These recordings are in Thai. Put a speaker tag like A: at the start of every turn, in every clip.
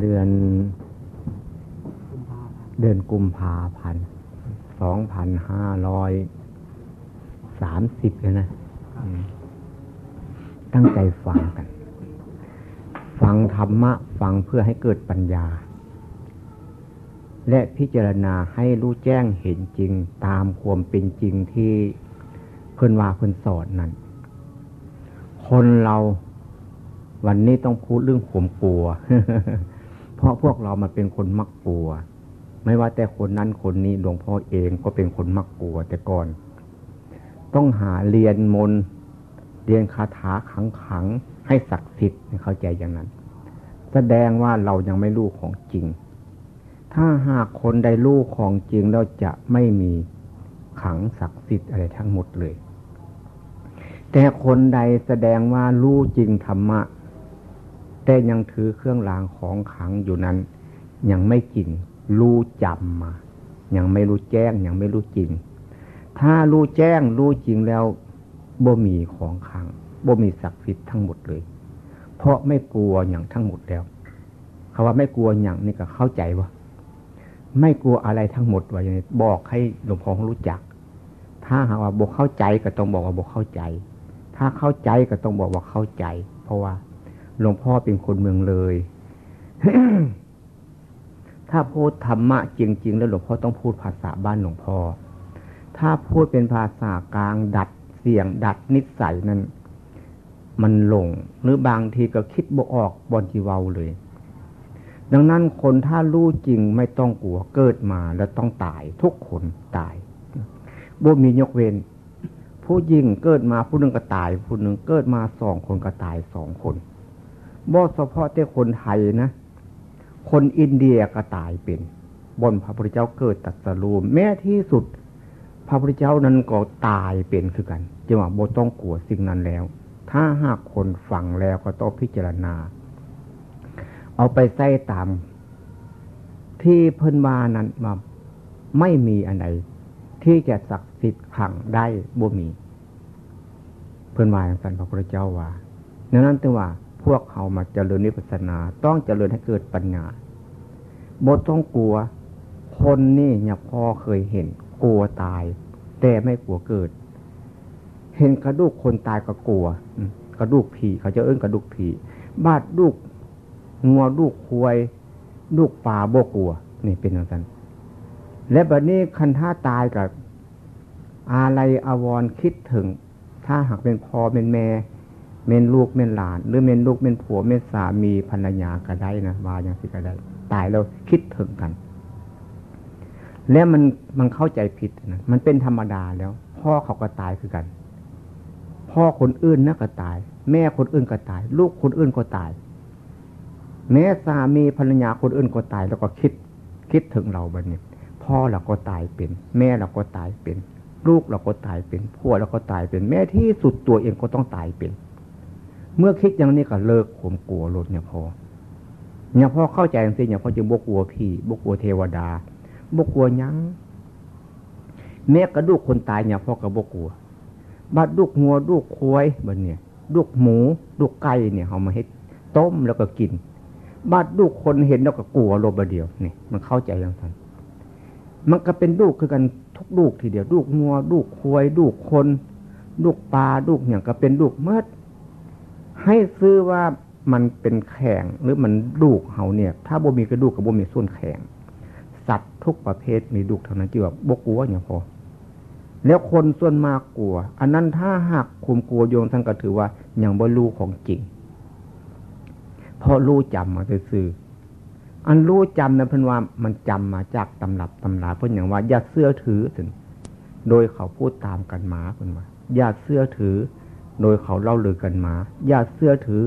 A: เดือน เดือนกุมภาพันธ์สองพันห้าร้อยสามสิบเลยนะ ตั้งใจฟังกัน ฟังธรรมะ ฟังเพื่อให้เกิดปัญญา และพิจารณาให้รู้แจ้งเห็นจริงตามความเป็นจริงที่เพื่อนว่าเพื่อนสอนนั้นคนเราวันนี้ต้องพูดเรื่องข่มกลัว เพราะพวกเรามันเป็นคนมักกลัว ไม่ว่าแต่คนนั้นคนนี้หลวงพ่อเองก็เป็นคนมักกลัวแต่ก่อน ต้องหาเรียนมนเรียนคาถาขังขังให้ศักดิ์สิทธิ์เข้าใจอย่างนั้น แสดงว่าเรายังไม่รู้ของจริง ถ้าหากคนใดรู้ของจริงเราจะไม่มีขังศักดิ์สิทธิ์อะไรทั้งหมดเลย แต่คนใดแสดงว่ารู้จริงธรรมะ แต่ยังถือเครื่องรางของขังอยู่นั้น ยังไม่จริงรู้จำมา ยังไม่รู้แจ้ง ยังไม่รู้จริง ถ้ารู้แจ้งรู้จริงแล้วบ่มีของขังบ่มีศักดิ์สิทธิ์ทั้งหมดเลย เพราะไม่กลัวอย่างทั้งหมดแล้วคาว่าไม่กลัวอย่างนี่ก็เข้าใจว่าไม่กลัวอะไรทั้งหมดว่าอย่างนี้บอกให้หลวงพ่อรู้จัก ถ้าหากว่าบกเข้าใจก็ต้องบอกว่าบกเข้าใจ ถ้าเข้าใจก็ต้องบอกว่าเข้าใจ เพราะว่า หลวงพ่อเป็นคนเมืองเลย ถ้าพูดธรรมะจริง ๆ แล้วหลวงพ่อต้องพูดภาษาบ้านหลวงพ่อ ถ้าพูดเป็นภาษากลางดัดเสียงดัดนิสัยนั้น มันหลง หรือบางทีก็คิดบกออกบอลจีวาเลย ดังนั้นคนถ้ารู้จริงไม่ต้องกลัวเกิดมาแล้วต้องตายทุกคนตายบ่มียกเว้นผู้ยิ่งเกิดมาผู้หนึ่งก็ตาย ผู้หนึ่งเกิดมาสองคนก็ตายสองคน บ่เฉพาะแต่คนไทยนะ คนอินเดียก็ตายเป็น บนพระพุทธเจ้าเกิดตัดสรูมแม้ที่สุด พระพุทธเจ้านั้นก็ตายเป็นคือกันจึงว่าโบต้องกลัวสิ่งนั้นแล้ว ถ้าหากคนฟังแล้วก็ต้องพิจารณา เอาไปใส่ตาม ที่เพิ่นว่านั้นมาไม่มีอะไรที่จะศักดิ์สิทธิ์ขังได้บ่มี เพิ่นวาอย่างสันพระพุทธเจ้าว่าดังนั้นจึงว่า พวกเขามาเจริญนิพพานา ต้องเจริญให้เกิดปัญญาบทต้องกลัว คนนี่เนี่ยพ่อเคยเห็น กลัวตาย แต่ไม่กลัวเกิด เห็นกระดูกคนตายก็กลัวกระดูกผีเขาจะเอื้นกระดูกผีบาดดูกงัวดูกควายดูกป่าโบกลัว นี่เป็นอย่างนั้นและแบบนี้คันท่าตายกับอะไรอาวรคิดถึง ถ้าหากเป็นพ่อเป็นแม่ เม่นลูกเม่นหลาน หรือเม่นลูกเม่นผัวเม่นสามีภรรยาก็ได้นะว่าอย่างสิก็ได้ ตายแล้วคิดถึงกัน แล้วมันมันเข้าใจผิดนะมันเป็นธรรมดาแล้ว พ่อเขาก็ตายคือกัน พ่อคนอื่นน่ะก็ตาย แม่คนอื่นก็ตาย ลูกคนอื่นก็ตาย แม่สามีภรรยาคนอื่นก็ตาย แล้วก็คิด คิดถึงเราบันนี้พ่อเราก็ตายเป็น แม่เราก็ตายเป็น ลูกเราก็ตายเป็นผัวเราก็ตายเป็น แม่ที่สุดตัวเองก็ต้องตายเป็น เมื่อคิดอย่างนี้ก็เลิกข่มกลัวลดเนี่ยพอเนี่ยพอเข้าใจจริงเนี่ยพอจึงบกลัวพี่บกลัวเทวดาบกลัวยังแม้กระดูกคนตายเนี่ยพ่อก็บกลัวบัดดูกงัวดูกควายบัดเนี่ยดูกหมูดูกไก่เนี่ยเอามาให้ต้มแล้วก็กินบัดดูกคนเห็นแล้วก็กลัวลบเดียวนี่มันเข้าใจอย่างนั้นมันก็เป็นลูกคือกันทุกลูกทีเดียวลูกงัวลูกควายลูกคน ลูกปลาลูกอย่างก็เป็นลูกเมื่อ ให้ซื้อว่ามันเป็นแข็งหรือมันดูกเขาเนี่ย ถ้าบ่มีกระดูกกับบ่มีส่วนแข็งสัตว์ทุกประเภทมีดูกเท่านั้นจีว่าบกลัวอย่างพอ แล้วคนส่วนมากกลัว อันนั้นถ้าหากคุมกลัวโยงท่านก็ถือว่าอย่างบ่รู้ของจริงเพราะรู้จำมาซื่ออันรู้จำนะเพื่อนว่ามันจำมาจากตำรับตำราเพื่อนอย่างว่าอย่าเสื้อถือถึงโดยเขาพูดตามกันมาเพื่อนว่าอย่าเสื้อถือ โดยเขาเล่าลือกันมาญาติเสื้อถือ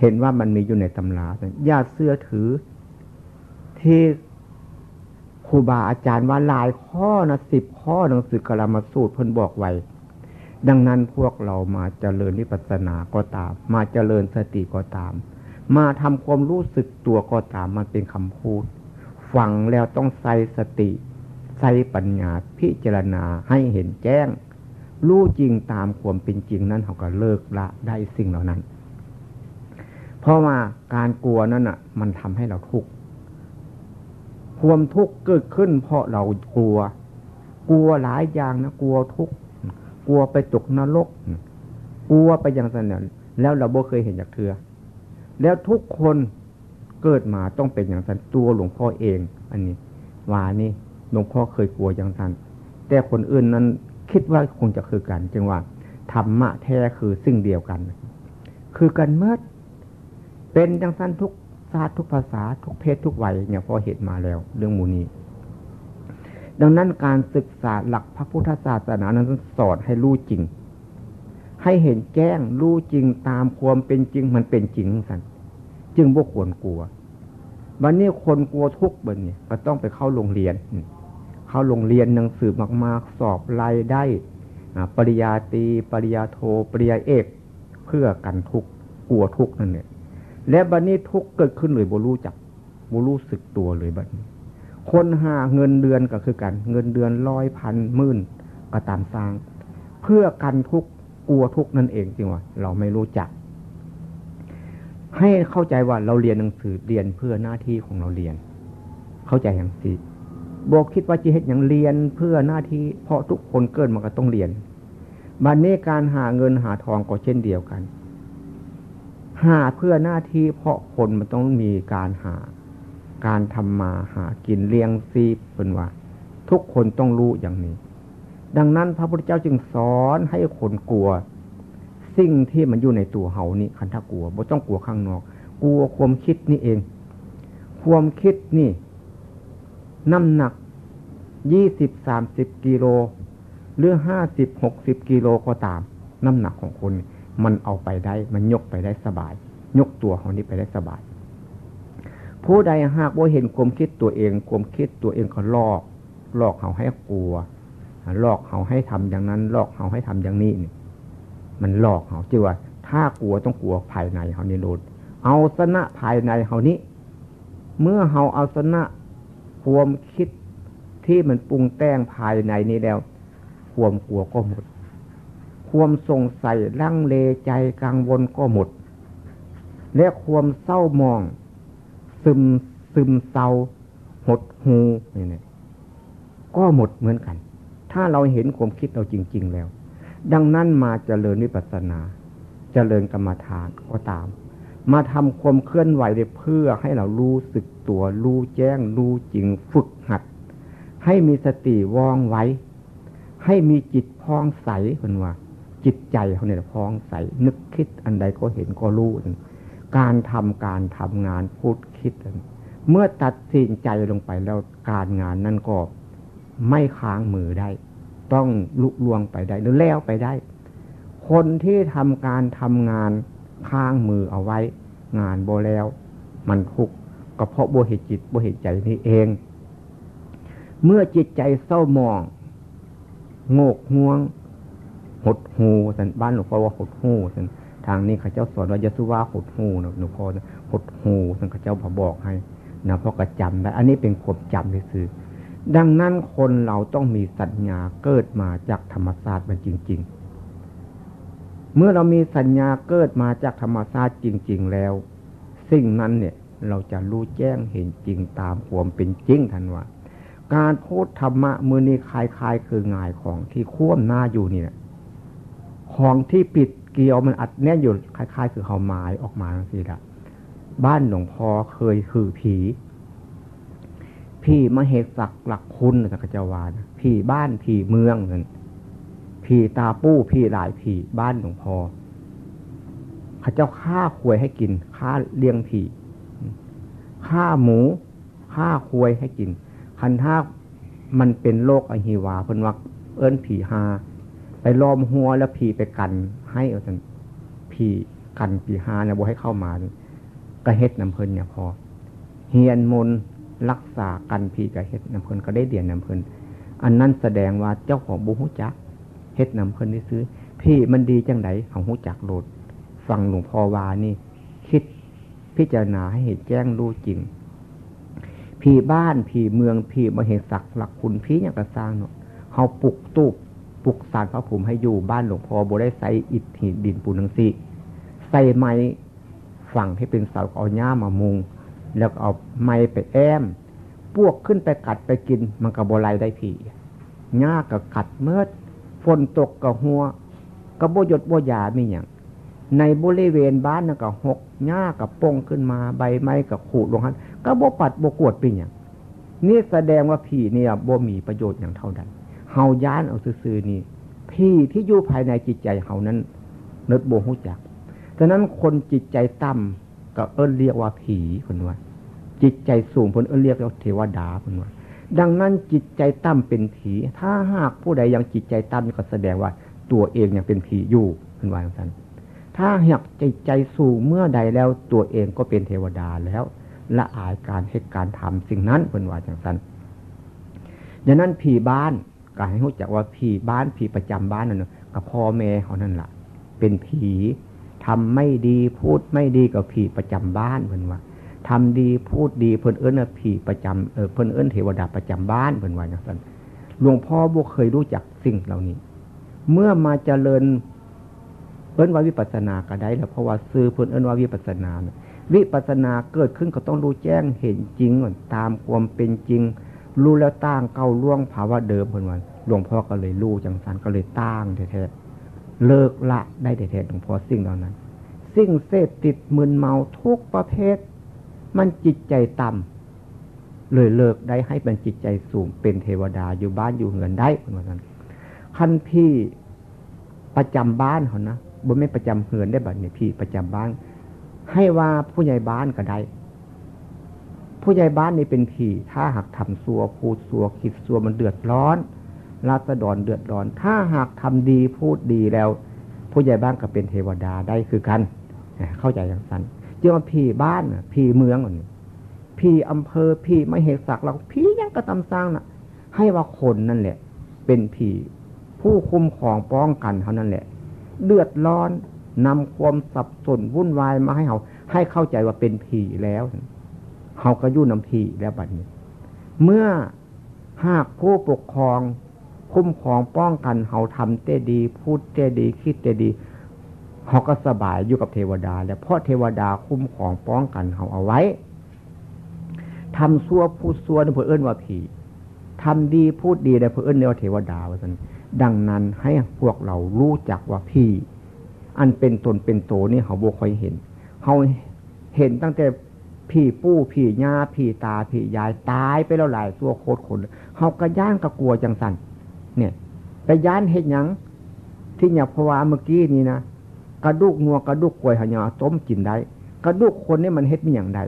A: เห็นว่ามันมีอยู่ในตำราญาติเสื้อถือ ที่ครูบาอาจารย์ว่าลายข้อนะสิบข้อหนังสือกลามาสูตรเพิ่นบอกไว้ ดังนั้นพวกเรามาเจริญนิพพานาก็ตาม มาเจริญสติก็ตาม มาทำความรู้สึกตัวก็ตามมันเป็นคำพูดฟังแล้วต้องใส่สติ ใส่ปัญญาพิจารณาให้เห็นแจ้ง รู้จริงตามความเป็นจริงนั้นเขาก็เลิกละได้สิ่งเหล่านั้น เพราะว่าการกลัวนั่นอะ มันทำให้เราทุกข์ความทุกข์เกิดขึ้น เพราะเรากลัว กลัวหลายอย่างนะกลัวทุกข์กลัวไปตกนรกกลัวไปอย่างนั้นแล้วเราบ่เคยเห็นจากเธอแล้วทุกคนเกิดมาต้องเป็นอย่างนั้นตัวหลวงพ่อเอง อันนี้ว่านี่หลวงพ่อเคยกลัวอย่างนั้นแต่คนอื่นนั้น คิดว่าคงจะคือกัน จึงว่าธรรมะแท้คือสิ่งเดียวกัน คือกันเมื่อเป็นจังสั้นทุกศาสตร์ทุกภาษาทุกเพศทุกวัยเนี่ยพอเห็นมาแล้ว เรื่องมูนีดังนั้นการศึกษาหลักพระพุทธศาสนานั้นสอนให้รู้จริง ให้เห็นแจ้งรู้จริงตามความเป็นจริงมันเป็นจริงสันจึงบ่ควรกลัววันนี้คนกลัวทุกข์บนเนี่ยก็ต้องไปเข้าโรงเรียน เข้าโรงเรียนหนังสือมากๆ สอบรายได้ปริญญาตรีปริญญาโทปริญญาเอก เพื่อกันทุกข์กลัวทุกข์นั่นเนี่ยและบัดนนี้ทุกข์เกิดขึ้นเลยบรู้จักบรู้สึกตัวเลยบัดนี้ คนหาเงินเดือนก็คือกัน เงินเดือนร้อยพันหมื่นก็ตามสร้าง เพื่อกันทุกข์กลัวทุกข์นั่นเองจริงว่าเราไม่รู้จัก ให้เข้าใจว่าเราเรียนหนังสือเรียนเพื่อหน้าที่ของเราเรียน เข้าใจอย่างสิ บอกคิดว่าจีเฮ็ดอย่างเรียนเพื่อหน้าที่เพราะทุกคนเกิดมาก็ต้องเรียนบัดนนี้การหาเงินหาทองก็เช่นเดียวกัน หาเพื่อหน้าที่เพราะคนมันต้องมีการหา การทำมาหากินเลี้ยงซีเป็นว่า ทุกคนต้องรู้อย่างนี้ ดังนั้นพระพุทธเจ้าจึงสอนให้คนกลัว สิ่งที่มันอยู่ในตัวเฮานี่คันถ้ากลัวบ่ต้องกลัวข้างนอก กลัวความคิดนี่เอง ความคิดนี่ น้ำหนักยี่สิบสามสิบกิโลหรือห้าสิบหกสิบกิโลก็ตาม น้ำหนักของคนมันเอาไปได้ มันยกไปได้สบาย ยกตัวของนี้ไปได้สบาย ผู้ใดหากว่าเห็นความคิดตัวเองความคิดตัวเองก็ลอก ลอกเขาให้กลัวลอกเขาให้ทำอย่างนั้น ลอกเขาให้ทำอย่างนี้นี่มันหลอกเขาจีว่า ถ้ากลัวต้องกลัวภายในเขานี่โดเอาสนะภายในเขานี้ เมื่อเขาเอาสนะ ความคิดที่มันปรุงแต่งภายในนี้แล้ว ความกลัวก็หมด ความสงสัยลังเลใจกังวลก็หมด และความเศร้ามอง ซึมซึมเศร้า หดหูนี่ก็หมดเหมือนกัน ถ้าเราเห็นความคิดเราจริง ๆ แล้ว ดังนั้นมาเจริญวิปัสสนา เจริญกรรมฐานก็ตาม มาทำความเคลื่อนไหวเพื่อให้เรารู้สึกตัวรู้แจ้งรู้จริงฝึกหัด ให้มีสติว่องไว้ ให้มีจิตพองใสคนว่า จิตใจเขาเนี่ยพ้องใส นึกคิดอันใดก็เห็นก็รู้การทำการทำงานพูดคิด เมื่อตัดสินใจลงไปแล้วการงานนั่นก็ไม่ค้างมือได้ ต้องลุล่วงไปได้หรือแล้วไปได้ คนที่ทำการทำงาน ค้างมือเอาไว้ งานโบแล้ว มันทุกข์ก็เพราะโบเหตุจิตโบเหตุใจนี่เอง เมื่อจิตใจเศร้ามอง โงกห่วง หดหูสันบ้านหลวงพ่อว่าหดหูสันทางนี้ข้าเจ้าสอนว่ายสุว่าหดหูนะหลวงพ่อหดหูสันข้าเจ้าพอบอกให้นะเพราะกระจำได้อันนี้เป็นขบจำที่ซื้อดังนั้นคนเราต้องมีสัญญาเกิดมาจากธรรมศาสตร์มันจริง ๆ เมื่อเรามีสัญญาเกิดมาจากธรรมศาตร์จริง ๆแล้ว สิ่งนั้นเนี่ยเราจะรู้แจ้งเห็นจริงตามความเป็นจริงทันว่า การพูดธรรมะมือนี้คลายๆคืองายของที่ควมหน้าอยู่เนี่ย ของที่ปิดเกลียวมันอัดแน่นอยู่คล้ายๆคือเขาไม้ออกมาสิละบ้านหลวงพ่อเคยคือผี พี่มเหสักหลักคุณสักจวานพี่บ้านพี่เมืองนั่น พี่ตาปู้พี่หลายพี่บ้านหลวงพ่อข้าเจ้าฆ่าควยให้กินฆ่าเลี้ยงผีฆ่าหมูฆ่าควยให้กิน คันท่ามันเป็นโรคอหิวาเพิ่นว่าเอิ้นผีหา ไปล้อมหัวแล้วผีไปกัน ให้เอาสันผีกันผีหาเนี่ยบ่ให้เข้ามาก็เฮ็ดน้ำเพลินเนี่ยพอเฮียนมนรักษากันผีกับเฮ็ดน้ำเพลินก็ได้เดียนน้ำเพลินอันนั้นแสดงว่าเจ้าของบุหุจัก เฮ็ดน้ำเพลินที่ซื้อ พี่มันดีจังไดของหุจักโลดฟังหลวงพ่อวานี่ คิดพิจารณาให้เห็นแจ้งรู้จริง พี่บ้านพี่เมืองพี่มาเห็นศักดิ์หลักคุณพี่อย่างกระสร้างเนาะเขาปลุกตูบปลุกสารพระภูมิให้อยู่บ้านหลวงพ่อโบได้ใส่อิฐหินดินปูนังสีใส่ไม้ฝังให้เป็นเสาเอาหญ้ามามุง แล้วเอาไม้ไปแอมพวกขึ้นไปกัดไปกินมันก็บลายได้ผีหญ้าก็กัดเมื่อ ฝนตกก็หัวก็บ่หยดบ่ยาไม่อย่างในบริเวณบ้านนั่นก็หกหญ้ากับปงขึ้นมาใบไม้กับขูดลงหันก็บปัดโบกวดเป็นอย่างนี่แสดงว่าผีเนี่ยบ่มีประโยชน์อย่างเท่าใดเฮาย้านเอาซื่อนี่พี่ที่อยู่ภายในจิตใจเฮานั้นนึกโบหูจักฉะนั้นคนจิตใจต่ำก็เอิ้นเรียกว่าผีคนว่าจิตใจสูงคนเอิ้นเรียกว่าเทวดาคนว่า ดังนั้นจิตใจต่ำเป็นผี ถ้าหากผู้ใดยังจิตใจต่ำก็แสดงว่าตัวเองยังเป็นผีอยู่คนว่าอย่างนั้นถ้าหากใจใจสูงเมื่อใดแล้วตัวเองก็เป็นเทวดาแล้ว ละอายการเหตุการทำสิ่งนั้นเป็นว่าอย่างนั้นดังนั้นผีบ้านก็ให้รู้จักว่าผีบ้านผีประจำบ้านนั่นกับพ่อแม่เขานั่นแหละเป็นผีทำไม่ดีพูดไม่ดีกับผีประจำบ้านเพื่อนว่า ทำดีพูดดีเพื่นเอิ้นผีประจำเออเพื่นเอิ้นเทวดาประจำบ้านเพื่นว่าอย่างนั้นหลวงพ่อบุเคยรู้จักสิ่งเหล่านี้ เมื่อมาเจริญเอิ้นว่าวิปัสสนาก็ได้แล้วเพราะว่าซื้อเพื่นเอิ้นว่าวิปัสสนาวิปัสสนาเกิดขึ้นก็ต้องรู้แจ้งเห็นจริงตามความเป็นจริง รู้แล้วตั้งเก้าล่วงภาวะเดิมเพื่นวันหลวงพ่อก็เลยรู้จังสันก็เลยตั้งแท้ๆเลิกละได้แท้ๆหลวงพ่อสิ่งเหล่านั้น สิ่งเสพติดมึนเมาทุกประเภท มันจิตใจต่ำเลยเลิกได้ให้เป็นจิตใจสูงเป็นเทวดาอยู่บ้านอยู่เหือนได้คนนั้นคันพี่ประจำบ้านเขานะบนไม่ประจำเหือนได้แบบนี้พี่ประจำบ้าน ให้ว่าผู้ใหญ่บ้านก็ได้ผู้ใหญ่บ้านนี่เป็นผีถ้าหากทำซัวพูดซัวคิดซัวมันเดือดร้อนราษฎรเดือดร้อน ถ้าหากทำดีพูดดีแล้ว ผู้ใหญ่บ้านก็เป็นเทวดาได้คือกัน เข้าใจอย่างสั้น จึงว่าพี่บ้านพี่เมืองพี่อำเภอพี่ไม่เหตุศักเราพี่ยังกระทำสร้างน่ะ ให้ว่าคนนั่นแหละ เป็นผีผู้คุมของป้องกันเท่านั้นแหละ เดือดร้อนนำความสับสนวุ่นวายมาให้เขาให้เข้าใจว่าเป็นผีแล้วเขาก็ยุ่นำผีแล้วบัดนี้ เมื่อหากผู้ปกครอง คุ้มครองป้องกันเขาทำเตดี พูดเตดี คิดเตดี เขาก็สบายอยู่กับเทวดา แล้วเพราะเทวดาคุ้มครองป้องกันเขาเอาไว้ทำซัวพูดซัวนี่เพื่อเอื้นว่าผีทำดีพูดดีแต่เพื่อเอื้นเรียกว่าเทวดาว่าสันดังนั้นให้พวกเรารู้จักว่าพี่ อันเป็นตนเป็นโตนี่เขาบวคอยเห็นเขาเห็นตั้งแต่พี่ปู้พี่ย่าพี่ตาพี่ยายตายไปแล้วหลายตัวโคตรคนเขากระย่างกระกลัวจังสันเนี่ยไปย้านเห็ดยังที่เนี่ยพวาเมื่อกี้นี้นะ กระดูกงัวกระดูกกลวยหายาต้มกินได้ กระดูกคนนี่มันเฮ็ดมีอย่างใด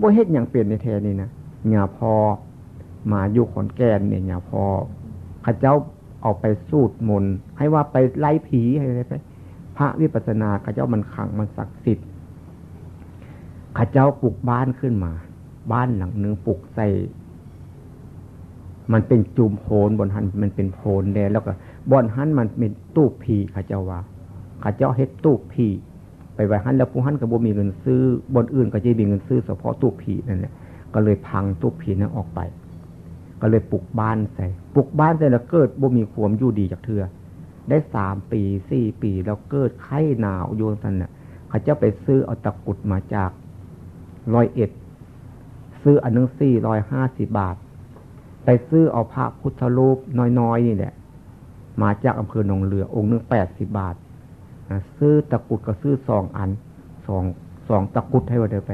A: บ่เฮ็ดอย่างเปลี่ยนในแทนนี่นะหยาพอมาอยู่ขอนแก่นเนี่ยหยาพอข้าเจ้าเอาไปสูตรมนให้ว่าไปไล่ผีอะไรไป พระวิปัสสนาข้าเจ้ามันขังมันศักดิ์สิทธิ์ข้าเจ้าปลูกบ้านขึ้นมา บ้านหลังหนึ่งปลูกใส่มันเป็นจุมโพนบนหันมันเป็นโพนแดงแล้วก็บนหันมันเป็นตู้ผีข้าเจ้าว่า ข้าเจ้าเฮ็ดตู้ผีไปไว้หันแล้วผู้หันก็บ่มีเงินซื้อบนอื่นก็จะมีเงินซื้อเฉพาะตู้ผีนั่นแหละก็เลยพังตู้ผีนั้นออกไป ก็เลยปลุกบ้านใส่ปลุกบ้านใส่แล้วเกิดบ่มีความอยู่ดีจากเธอได้สามปีสี่ปีแล้วเกิดไข้หนาวโยนสันน่ะข้าเจ้าไปซื้อเอาตะกุดมาจากร้อยเอ็ดซื้ออันนึงสี่ร้อยห้าสิบบาท ไปซื้อเอาพระพุทธรูปน้อยๆนี่แหละมาจากอำเภอหนองเรือองค์หนึ่งแปดสิบบาท ซื้อตะกุดก็ซื้อสองอันสองสองตะกุดให้ว่าเดียวไป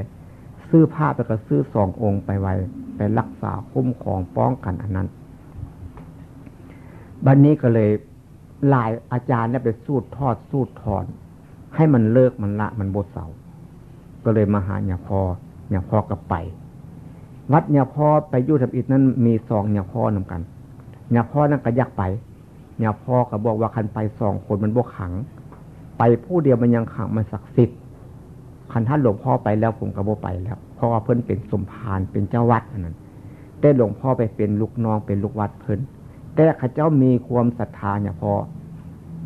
A: ซื้อผ้าไปก็ซื้อสององค์ไปไว้ ไปรักษาคุ้มของป้องกันอันนั้นบัดนนี้ก็เลยลายอาจารย์เนี่ยไปสูตรทอดสูตรถอน ให้มันเลิกมันละมันบดเสาก็เลยมาหาเนี่ยพอเนี่ยพอก็ไป วัดเนี่ยพอไปยู่ทับอิฐนั้นมีสองเนี่ยพอนำกันเนี่ยพอนั่นก็ยักไปเนี่ยพอก็บอกว่าคันไปสองคนมันบวกขัง ไปผู้เดียวมันยังขังมันศักดิ์สิทธิ์คันท่านหลวงพ่อไปแล้วผมก็บ่ไปแล้วเพราะว่าเพิ่นเป็นสมภารเป็นเจ้าวัดนั้นแต่หลวงพ่อไปเป็นลูกน้องเป็นลูกวัดเพิ่นแต่ข้าเจ้ามีความศรัทธาเนี่ยพอ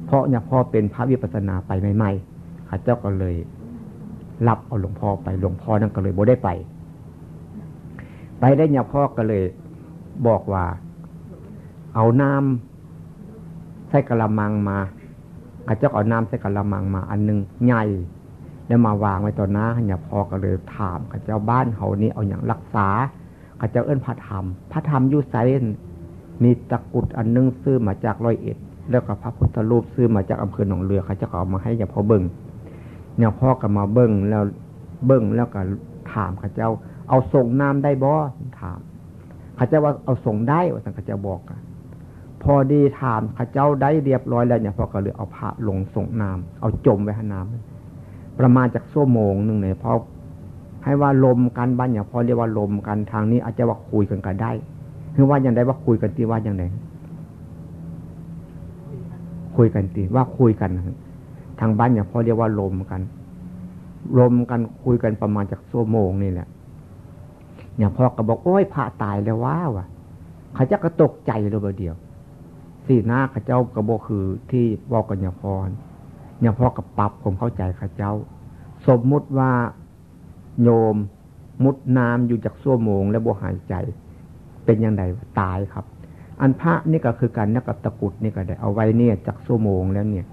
A: เพราะเนี่ยพ่อเป็นพระวิปัสนาไปใหม่ๆข้าเจ้าก็เลยรับเอาหลวงพ่อไปหลวงพ่อนั่นก็เลยบ่ได้ไป ไปได้เนี่ยพ่อก็เลยบอกว่า เอาน้ำใส่กระมังมา ข้าเจ้าเอาน้ำใส่กระมังมาอันหนึ่งใหญ่แล้วมาวางไว้ต่อหน้าเนี่ยพอก็เลยถามข้าเจ้าบ้านเขานี่เอาอย่างรักษาข้าเจ้าเอิ้นพระธรรม พระธรรมยุไซนมีตะกุดอันนึงซื้อมาจากร้อยเอ็ด แล้วก็พระพุทธรูปซื้อมาจากอำเภอหนองเรือข้าเจ้าก็เอามาให้เนี่ยพอเบิ่งเนี่ยพ่อก็มาเบิ่งแล้วเบิ่งแล้วก็ถามข้าเจ้า เอาส่งน้ำได้บ่ถามข้าเจ้าว่าเอาส่งได้ว่าสังข้าเจ้าบอก พอดีถามข้าเจ้าได้เรียบร้อยแล้วเนี่ยพอก็เลยเอาพระลงส่งน้ำเอาจมไว้ให้น้ำประมาณจากชั่วโมงหนึ่งเนี่ยพอให้ว่าลมกันบ้านอย่างพอเรียกว่าลมกันทางนี้อาจจะว่าคุยกันก็ได้คือว่าอย่างไรว่าคุยกันตีว่าอย่างไรคุยกันตีว่าคุยกันทางบ้านอย่างพอเรียกว่าลมกันลมกันคุยกันประมาณจากชั่วโมงนี่แหละเนี่ยพ่อก็บอกโอ้ยพระตายแล้วว้าวะเขาจะกระตกใจเลยเดียว สีหน้าข้าเจ้ากระโบคือที่บอกกันเนี่ยพรเนี่ยพอกับปรับผมเข้าใจข้าเจ้า สมมุติว่าโยมมุดน้ำอยู่จากชั่วโมง แล้วโบหายใจ เป็นยังไงตายครับ อันพระนี่ก็คือการนักกับตะกุดนี่ก็ได้เอาไว้เนี่ยจากชั่วโมงแล้วเนี่ย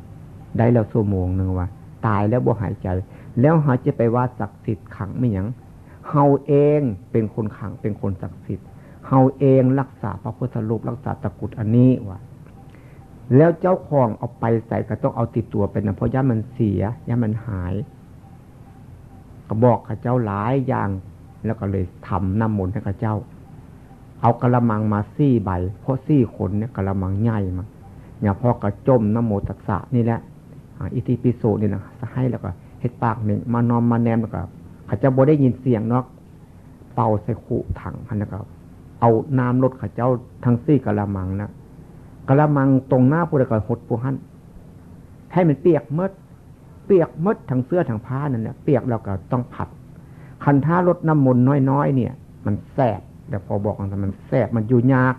A: ได้แล้วชั่วโมงหนึ่งว่า ตายแล้วโบหายใจ แล้วหาจะไปว่าศักดิ์สิทธิ์ขังไม่ยังเฮาเองเป็นคนขังเป็นคนศักดิ์สิทธิ์เฮาเองรักษาพระพุทธรูปรักษาตะกุดอันนี้ว่า แล้วเจ้าของเอาไปใส่ก็ต้องเอาติดตัวไปนะเพราะย่ามันเสียย่ามันหาย ก็บอกข้าเจ้าหลายอย่าง แล้วก็เลยทำน้ำมนต์ให้ข้าเจ้า เอากระมังมาซี่ใบ เพราะซี่ขนเนี่ยกระมังใหญ่มาอย่าพอกระจมน้ำโมตัสสะนี่แหละอิติปิโสนี่นะจะให้แล้วก็เฮ็ดปากหนึ่งมานอมมาแนมแล้วก็ข้าเจ้าบ่ได้ยินเสียงนาะเป่าใส่ขู่ถังพันแล้วก็เอาน้ำลดข้าเจ้าทั้งซี่กระมังนะ กระมังตรงหน้าผู้ใดก็หดผู้หันให้มันเปียกมด เปียกมดทั้งเสื้อทั้งผ้านั่นแหละเปียกแล้วก็ต้องผัด คันท่ารดน้ำมนต์น้อยๆเนี่ย มันแสบแต่พอบอกกันมันแสบมันอยู่ยาก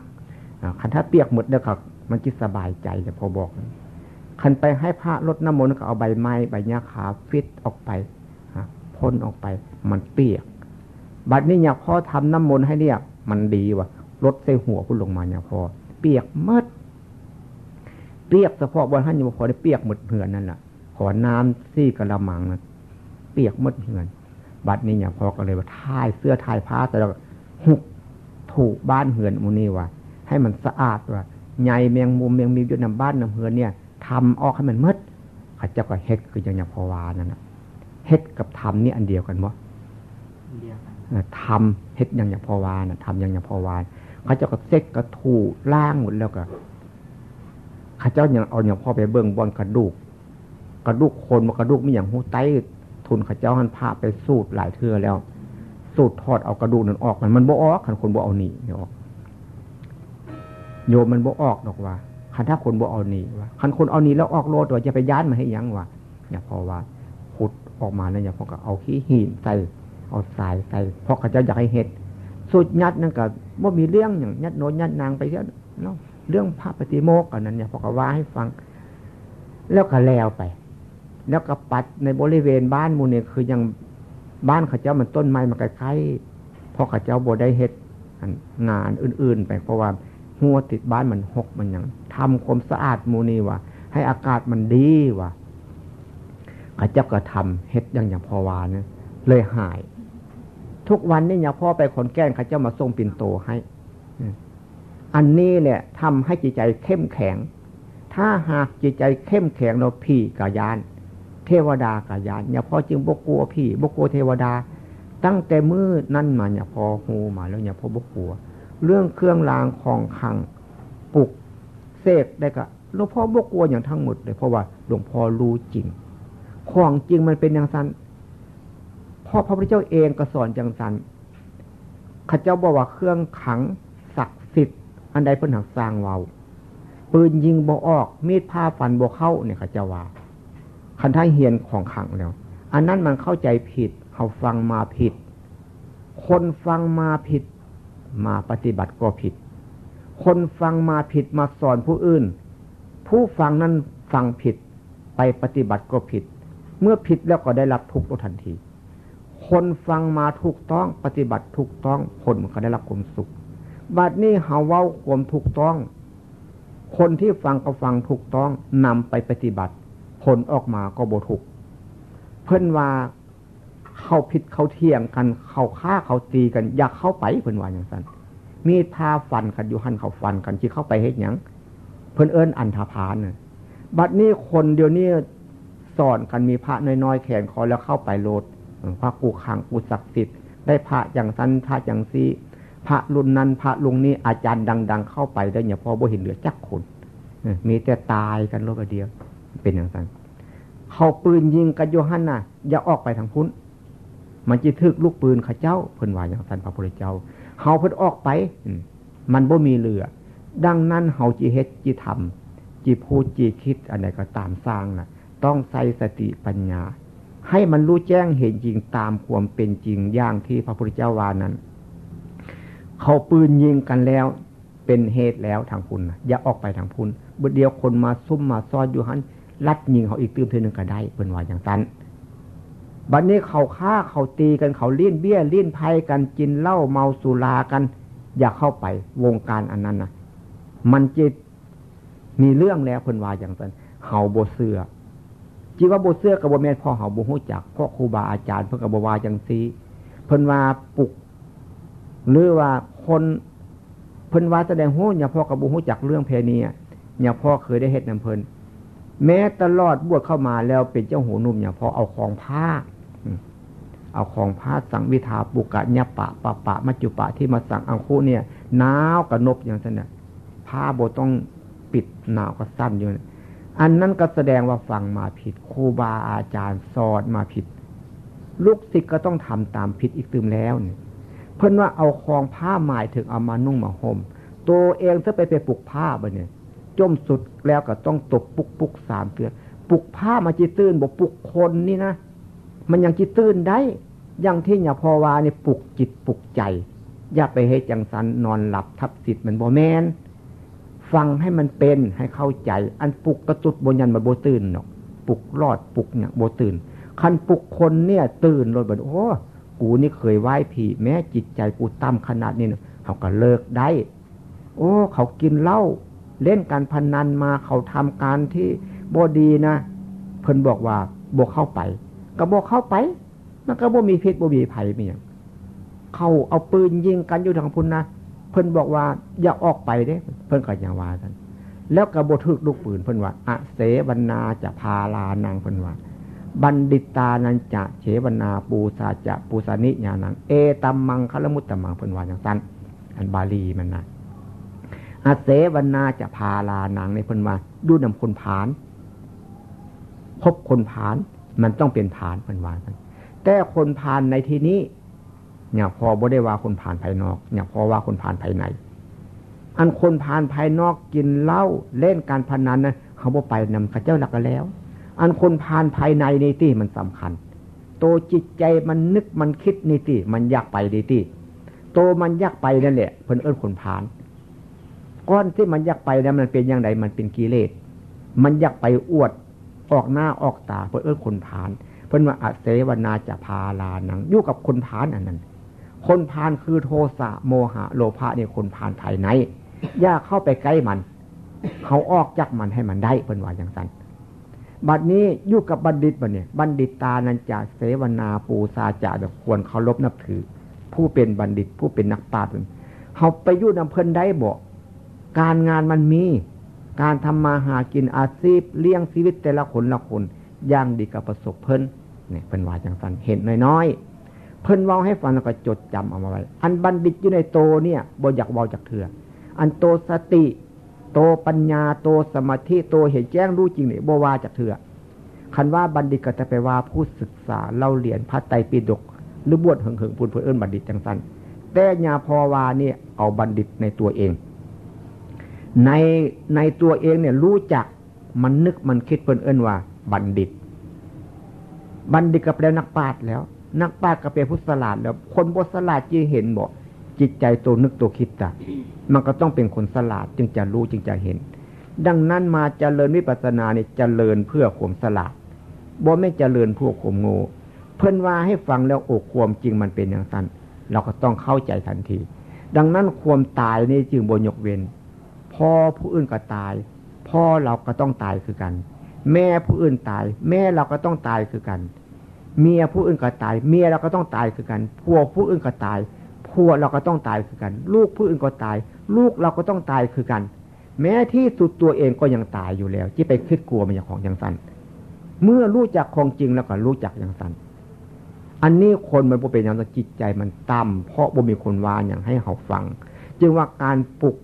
A: คันถ้าเปียกหมดแล้วก็มันจิตสบายใจแต่พอบอกคันไปให้พระลดน้ำมนต์ก็เอาใบไม้ใบหญ้าขาฟิตออกไปพ่นออกไป มันเปียก บัดนี้อยากพ่อทำน้ำมนต์ให้เนี่ย มันดีว่ะลดใส่หัวพุ่นลงมาเนี่ยพอเปียกมด เปียกเฉพาะบนท่านยังพอได้เปียกหมดเหือนนั่นแหละขอน้ำซี่กระมังนะเปียกหมดเหือน บัดนี้อย่างพอก็เลยว่าทายเสื้อทายผ้าแต่เราหุกถูกบ้านเหือนมูนี่ว่าให้มันสะอาดว่าใหญ่เมียงมุมเมียงมีอยู่นำบ้านนำเหือนเนี่ยทำออกให้มันมดข้าเจ้าก็เฮ็ดคืออย่างอย่างพอวานั่นนะเฮ็ดกับทำนี่อันเดียวกันบ่ทำเฮ็ดอย่างอย่างพอวานะทำอย่างอย่างพอวานเขาเจ้าก็เซ็กก็ถูล่างหมดแล้วก็ ข้าเจ้าอย่างเอาอย่างพ่อไปเบิ่งบอลกระดูก กระดูกคนมากระดูกมีอย่างหูไตทุนข้าเจ้าหันพาไปสูดหลายเทือแล้ว สูดทอดเอากระดูกนั้นออกมันมันบ่ออกขันคนบ่เอาหนีออกโยมมันบ่ออกดอกว่าขันถ้าคนบ่เอาหนีว่าขันคนเอาหนีแล้วออกโลดว่าจะไปย้านมาให้ยังว่าอย่าพอว่าขุดออกมาแล้วอย่าพอก็เอาขี้หินใส่เอาทรายใส่เพราะข้าเจ้าอยากให้เห็ดสุดยัดนั่นก็บ่มีเรื่องอย่างยัดโนยัดนางไปเยอะเนาะ เรื่องพระปฏิโมกข์อันนั้นเนี่ยพอกว่าให้ฟัง แล้วก็แล้วไป แล้วก็ปัดในบริเวณบ้านมูเนี่ยคือยังบ้านข้าเจ้ามันต้นไม้มาใกล้ๆพราะข้าเจ้าโบได้เฮ็ดงานอื่น ๆ ไปเพราะว่าหัวติดบ้านมันหกมันยังทำความสะอาดมูนี่ว่าให้อากาศมันดีว่าข้าเจ้าก็ทำเฮ็ดอย่างอย่างพอวานะเลยหาย ทุกวันนี่อย่างพ่อไปขนแก้งข้าเจ้ามาส่งปิ่นโตให้ อันนี้เนี่ยทำให้จิตใจเข้มแข็ง ถ้าหากจิตใจเข้มแข็งเราพี่กายาน เทวดากายานอย่าพอจึงบกกลัวพี่บกกลัวเทวดา ตั้งแต่มืดนั่นมาอย่าพอหูมาแล้วอย่าพอบกกลัว เรื่องเครื่องรางของขังปลุกเสกได้ก็หลวงพ่อบกกลัวอย่างทั้งหมดเลยเพราะว่าหลวงพ่อรู้จริง ของจริงมันเป็นอย่างนั้นพ่อพระพุทธเจ้าเองก็สอนอย่างนั้นข้าเจ้าบอกว่าเครื่องขังศักดิ์สิทธิ์ อันใดเพิ่นหักสร้างเวาปืนยิงบ่ออก มีดผ้าฟันบ่เข้าเนี่ยเขาจะว่า คันท้ายเฮียนของขังแล้ว อันนั้นมันเข้าใจผิดเขาฟังมาผิด คนฟังมาผิด มาปฏิบัติก็ผิด คนฟังมาผิดมาสอนผู้อื่น ผู้ฟังนั้นฟังผิดไปปฏิบัติก็ผิด เมื่อผิดแล้วก็ได้รับทุกข์ทันที คนฟังมาถูกต้องปฏิบัติถูกต้องคนก็ได้รับความสุข บัดนี้เฮาเว้าความถูกต้อง คนที่ฟังก็ฟังถูกต้องนำไปปฏิบัติ ผลออกมาก็บถูก เพิ่อนว่าเขาผิดเขาเที่ยงกันเขาฆ่าเขาตีกัน อยากเข้าไปเพิ่อนว่าอย่างนั้นมีพาฟันกันอยู่หันเขาฟันกันที่เข้าไปเฮ็ดหยังเพิ่อนเอิญอันธพาลเนี่ยบัดนี้คนเดียวนี้สอนกันมีพระน้อยๆแขนคอแล้วเข้าไปโลดพระกูขังกูศักดิ์สิทธิ์ได้พระอย่างสันพระอย่างซี พระรุ่นนั้นพระลุงนี้อาจารย์ดัง ๆ เข้าไปได้เนี่ยพอบ่เห็นเหลือจักคนมีแต่ตายกันโลกเดียว เป็นอย่างนั้นเขาปืนยิงกันโยหันน่ะ อย่าออกไปทางพุ้น มันจะทึกลูกปืนข้าเจ้าเพิ่นว่าอย่างสันพระพุทธเจ้าเฮาเพิ่นออกไปมันบ่มีเรือ ดังนั้นเฮาจีเฮ็ดจีทำจีพูดจีคิดอะไรก็ตามสร้างนะ่ะ ต้องใส่สติปัญญา ให้มันรู้แจ้งเห็นจริงตามความเป็นจริงอย่างที่พระพุทธเจ้าวานั้น เขาปืนยิงกันแล้ว เป็นเหตุแล้วทางพุนนะอย่าออกไปทางพุนบดเดียวคนมาซุ่มมาซ่อนอยู่หันลัดยิงเขาอีกตื้มเทนึงก็ได้เป็นว่าอย่างนั้นบัดนนี้เขาฆ่าเขาตีกันเขาเลี้ยนเบี้ยเลี้ยนไพ่กันกินเหล้าเมาสุรากัน อย่าเข้าไปวงการอันนั้นนะมันจิตมีเรื่องแล้วเพิ่นว่าอย่างนั้นเฮาโบเสือจีว่าโบเสือกับโบแมนพ่อเฮาโบหูจักพ่อครูบาอาจารย์เพิ่นกับโบวาจังซีเพิ่นว่าปลุก หรือว่าคนเพิ่นว่าแสดงหูอย่าพ่อกับโบหูจักเรื่องเพนีอย่าพ่อเคยได้เห็นนำเพิ่นแม้ตลอดบวชเข้ามาแล้วเป็นเจ้าหูนุ่มอย่าพอเอาของผ้า เอาของผ้าสังวิทาปุกะญปะปะปะมัจจุปะที่มาสั่งอังคุเนี่ยหนาวกับนบอย่างนั้นเนี่ยผ้าโบต้องปิดหนาวก็สั้นอยู่ อันนั้นก็แสดงว่าฟังมาผิดครูบาอาจารย์สอนมาผิด ลูกศิษย์ก็ต้องทำตามผิดอีกตืมแล้วเนี่ย เพิ่นว่าเอาคองผ้าหมายถึงเอามานุ่งมาห่มตัวเองจะไปไปปลุกผ้าไปเนี่ยจมสุดแล้วก็ต้องตกปุกปุกสามเตือนปุกผ้ามาจีตื้นบอกปลุกคนนี่นะมันยังจีตื้นได้ยังที่อย่าพอวานี่ปลุกจิตปลุกใจ อย่าไปให้จังสันนอนหลับทับสิทธิ์มันบ่แมนฟังให้มันเป็นให้เข้าใจ อันปลุกกระตุดบนยันมาโบตื่นเนาะปลุกรอดปลุกเนี่ยโบตื่นคันปลุกคนเนี่ยตื่นเลยบอโอ้ กูนี่เคยไหว้ผีแม้จิตใจกูต่ำขนาดนี้เขาก็เลิกได้ โอ้ เขากินเหล้าเล่นการพนันมาเขาทำการที่บดีนะเพิ่นบอกว่าบกเข้าไปก็บอกเข้าไป มันก็บ่มีพิษบ่มีภัยมีอย่างเขาเอาปืนยิงกันอยู่ทางพุนนะเพิ่นบอกว่าอย่าออกไปเด้ เพิ่นก็ยังว่าท่านแล้วกระโบทึกลูกปืนเพิ่นว่าอะเสวนาจะพาลานางเพิ่นว่า บัณฑิตานันจะเฉวนาปูสาจะปูสานิญานัง เอตัมมังคลมุตตมังเพิ่นว่าอย่างนั้นอันบาลีมันนะอาเสวนาจะพาลานางในพนมาดูนำคนผาน พบคนผาน มันต้องเป็นผานเป็นวานแต่คนผานในที่นี้เนี่ยพอบ่ได้ว่าคนผ่านภายนอกเนี่ยพอว่าคนผ่านภายใน อันคนผ่านภายนอกกินเหล้าเล่นการพนันนะเขาบ่ไปนำข้าเจ้าหนักกันแล้ว อันคนผ่านภายในนี่ที่มันสำคัญ โตจิตใจมันนึกมันคิดนี่ที่มันอยากไปนี่ที่โตมันอยากไปนั่นแหละเพิ่นเอิ้นคนผ่านก้อนที่มันอยากไปแล้วมันเป็นอย่างไรมันเป็นกิเลสมันอยากไปอวดออกหน้าออกตาเพื่อเอื้อคนผาน เพื่อนว่าอาเสวนาจะพาลานังอยู่กับคนผานอันนั้น คนพานคือโทสะโมหะ โลภะเนี่ยคนพานภายในอย่าเข้าไปใกล้มัน เขาออกจากมันให้มันได้เป็นว่าอย่างนั้น บัดนี้อยู่กับบัณฑิตบัดเนี่ยบัณฑิตตานันจะเสวนาปูซาจะแบบควรเคารพนับถือ ผู้เป็นบัณฑิตผู้เป็นนักปราชญ์เขาไปยุ่นำเพลินได้บอกการงานมันมี การทำมาหากินอาชีพเลี้ยงชีวิตแต่ละคนละคนย่างดีกับประสบเพิ่นเนี่ยเป็นว่าจังสันเห็นน้อยๆเพิ่นว่าให้ฟังแล้วก็จดจำเอามาไว้ อันบัณฑิตอยู่ในโตเนี่ยบ่อยากเบาจากเถื่ออันโตสติ โตปัญญาโตสมาธิโตเห็นแจ้งรู้จริงเนี่ยบวาจากเถื่อคันว่าบัณฑิตก็จะไปว่าผู้ศึกษาเล่าเรียนพระไตรปิฎกหรือบวชหึงหึงพูดเพื่อเอิ้นบัณฑิตจังสันแต่ญาพอวาเนี่ยเอาบัณฑิตในตัวเอง ในในตัวเองเนี่ยรู้จักมันนึกมันคิดเพิ่นเอิ้นว่า บัณฑิต บัณฑิตก็แปลนักปราชญ์แล้ว นักปราชญ์ก็เป็นผู้สลาดแล้ว คนบสลาดจีเห็นบอก จิตใจตัวนึกตัวคิดแต่มันก็ต้องเป็นคนสลาดจึงจะรู้จึงจะเห็น ดังนั้นมาเจริญวิปัสสนาเนี่ยเจริญเพื่อข่มสลาดบ่ไม่เจริญพื่อข่มโง่เพิ่นว่าให้ฟังแล้วอกความจริงมันเป็นอย่างนั้นเราก็ต้องเข้าใจทันที ดังนั้นความตายนี่จึงบนยกเว้นพ่อผู้อื่นก็ตาย พ่อเราก็ต้องตายคือกัน แม่ผู้อื่นตาย แม่เราก็ต้องตายคือกัน เมียผู้อื่นก็ตาย เมียเราก็ต้องตายคือกัน ผัวผู้อื่นก็ตาย ผัวเราก็ต้องตายคือกัน ลูกผู้อื่นก็ตาย ลูกเราก็ต้องตายคือกัน แม้ที่สุดตัวเองก็ยังตายอยู่แล้วที่ไปคิดกลัวมันอย่างของอย่างสันเมื่อรู้จักของจริงแล้วก็รู้จักอย่างสันอันนี้คนมันเป็นอย่างจิตใจมันต่ำเพราะบ่มีคนวานอย่างให้เขาฟัง จึงว่าการปลุก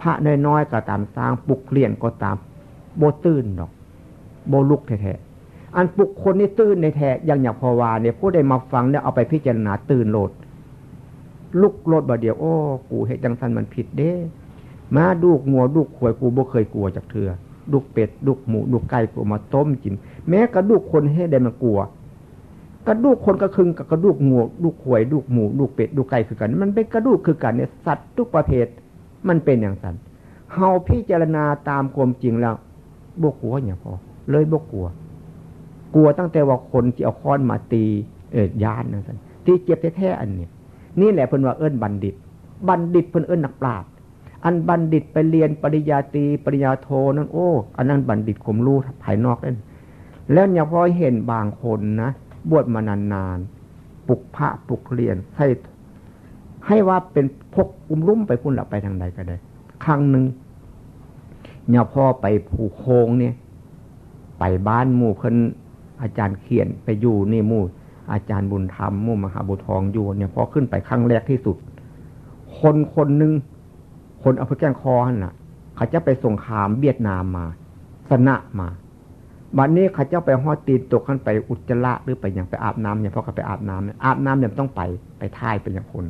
A: พระน้อยๆก็ตามสร้างปลุกเลียนก็ตามโบตื้นดอกโบลุกแท้ๆอันปลุกคนนี่ตื้นในแท้อย่างอย่างพอวาเนี่ยผู้ใดมาฟังเนี่ยเอาไปพิจารณาตื่นโลด ลุกโลดบ่เดียวโอ้กูเหตุจังสันมันผิดเด้มาดูกงัวดูกขวยกูบ่เคยกลัวจากเธอดูกเป็ดดูกหมูดูกไก่กูมาต้มกิน แม้กระดูกคนให้ได้มากลัวกระดูกคนกระคึงกับกระดูกงูดูกหวยดูกหมูดูกเป็ดดูกไก่คือกัน มันเป็นกระดูกคือกันเนี่ยสัตว์ทุกประเภทมันเป็นอย่างสันเฮาพิจารณาตามความจริงแล้วบกลัวอย่างพอ เลยบกลัว กลัวตั้งแต่ว่าคนที่เอาค้อนมาตีเอ็ดยานนะสันตีเจ็บแท้ๆอันเนี้ นี่แหละเพิ่นว่าเอิ้นบัณฑิต บัณฑิตเพิ่นเอิ้นนักปราชญ์อันบัณฑิตไปเรียนปริญญาตรีปริญญาโทนั่นโอ้ อันนั้นบัณฑิตขมรู้ภายนอกนั่นแล้วเนี่ยพอเห็นบางคนนะบวชมานานๆปลุกพระปลุกเรียนให้ให้ว่าเป็นพกอุ้มลุ่มไปพุ่นหลับไปทางใดก็ได้ ครั้งหนึ่งเนี่ยพ่อไปผูโคงเนี่ย ไปบ้านหมู่เพิ่นอาจารย์เขียนไปอยู่นี่หมู่ อาจารย์บุญธรรมมู่มหาบุทองอยู่เนี่ยพอขึ้นไปครั้งแรกที่สุด คนคนหนึ่งคนเอาไปแก้งคอน่ะ เขาจะไปส่งขามเวียดนามมา สนะมาบัดนนี้เขาจ้าไปหอดตีนตกขั้นไปอุจจาระหรือไปอย่างไปอาบน้ำอย่างพ่อเขาไปอาบน้ำอาบน้ำเนี่ยต้องไปไปท่ายเป็นอย่างคน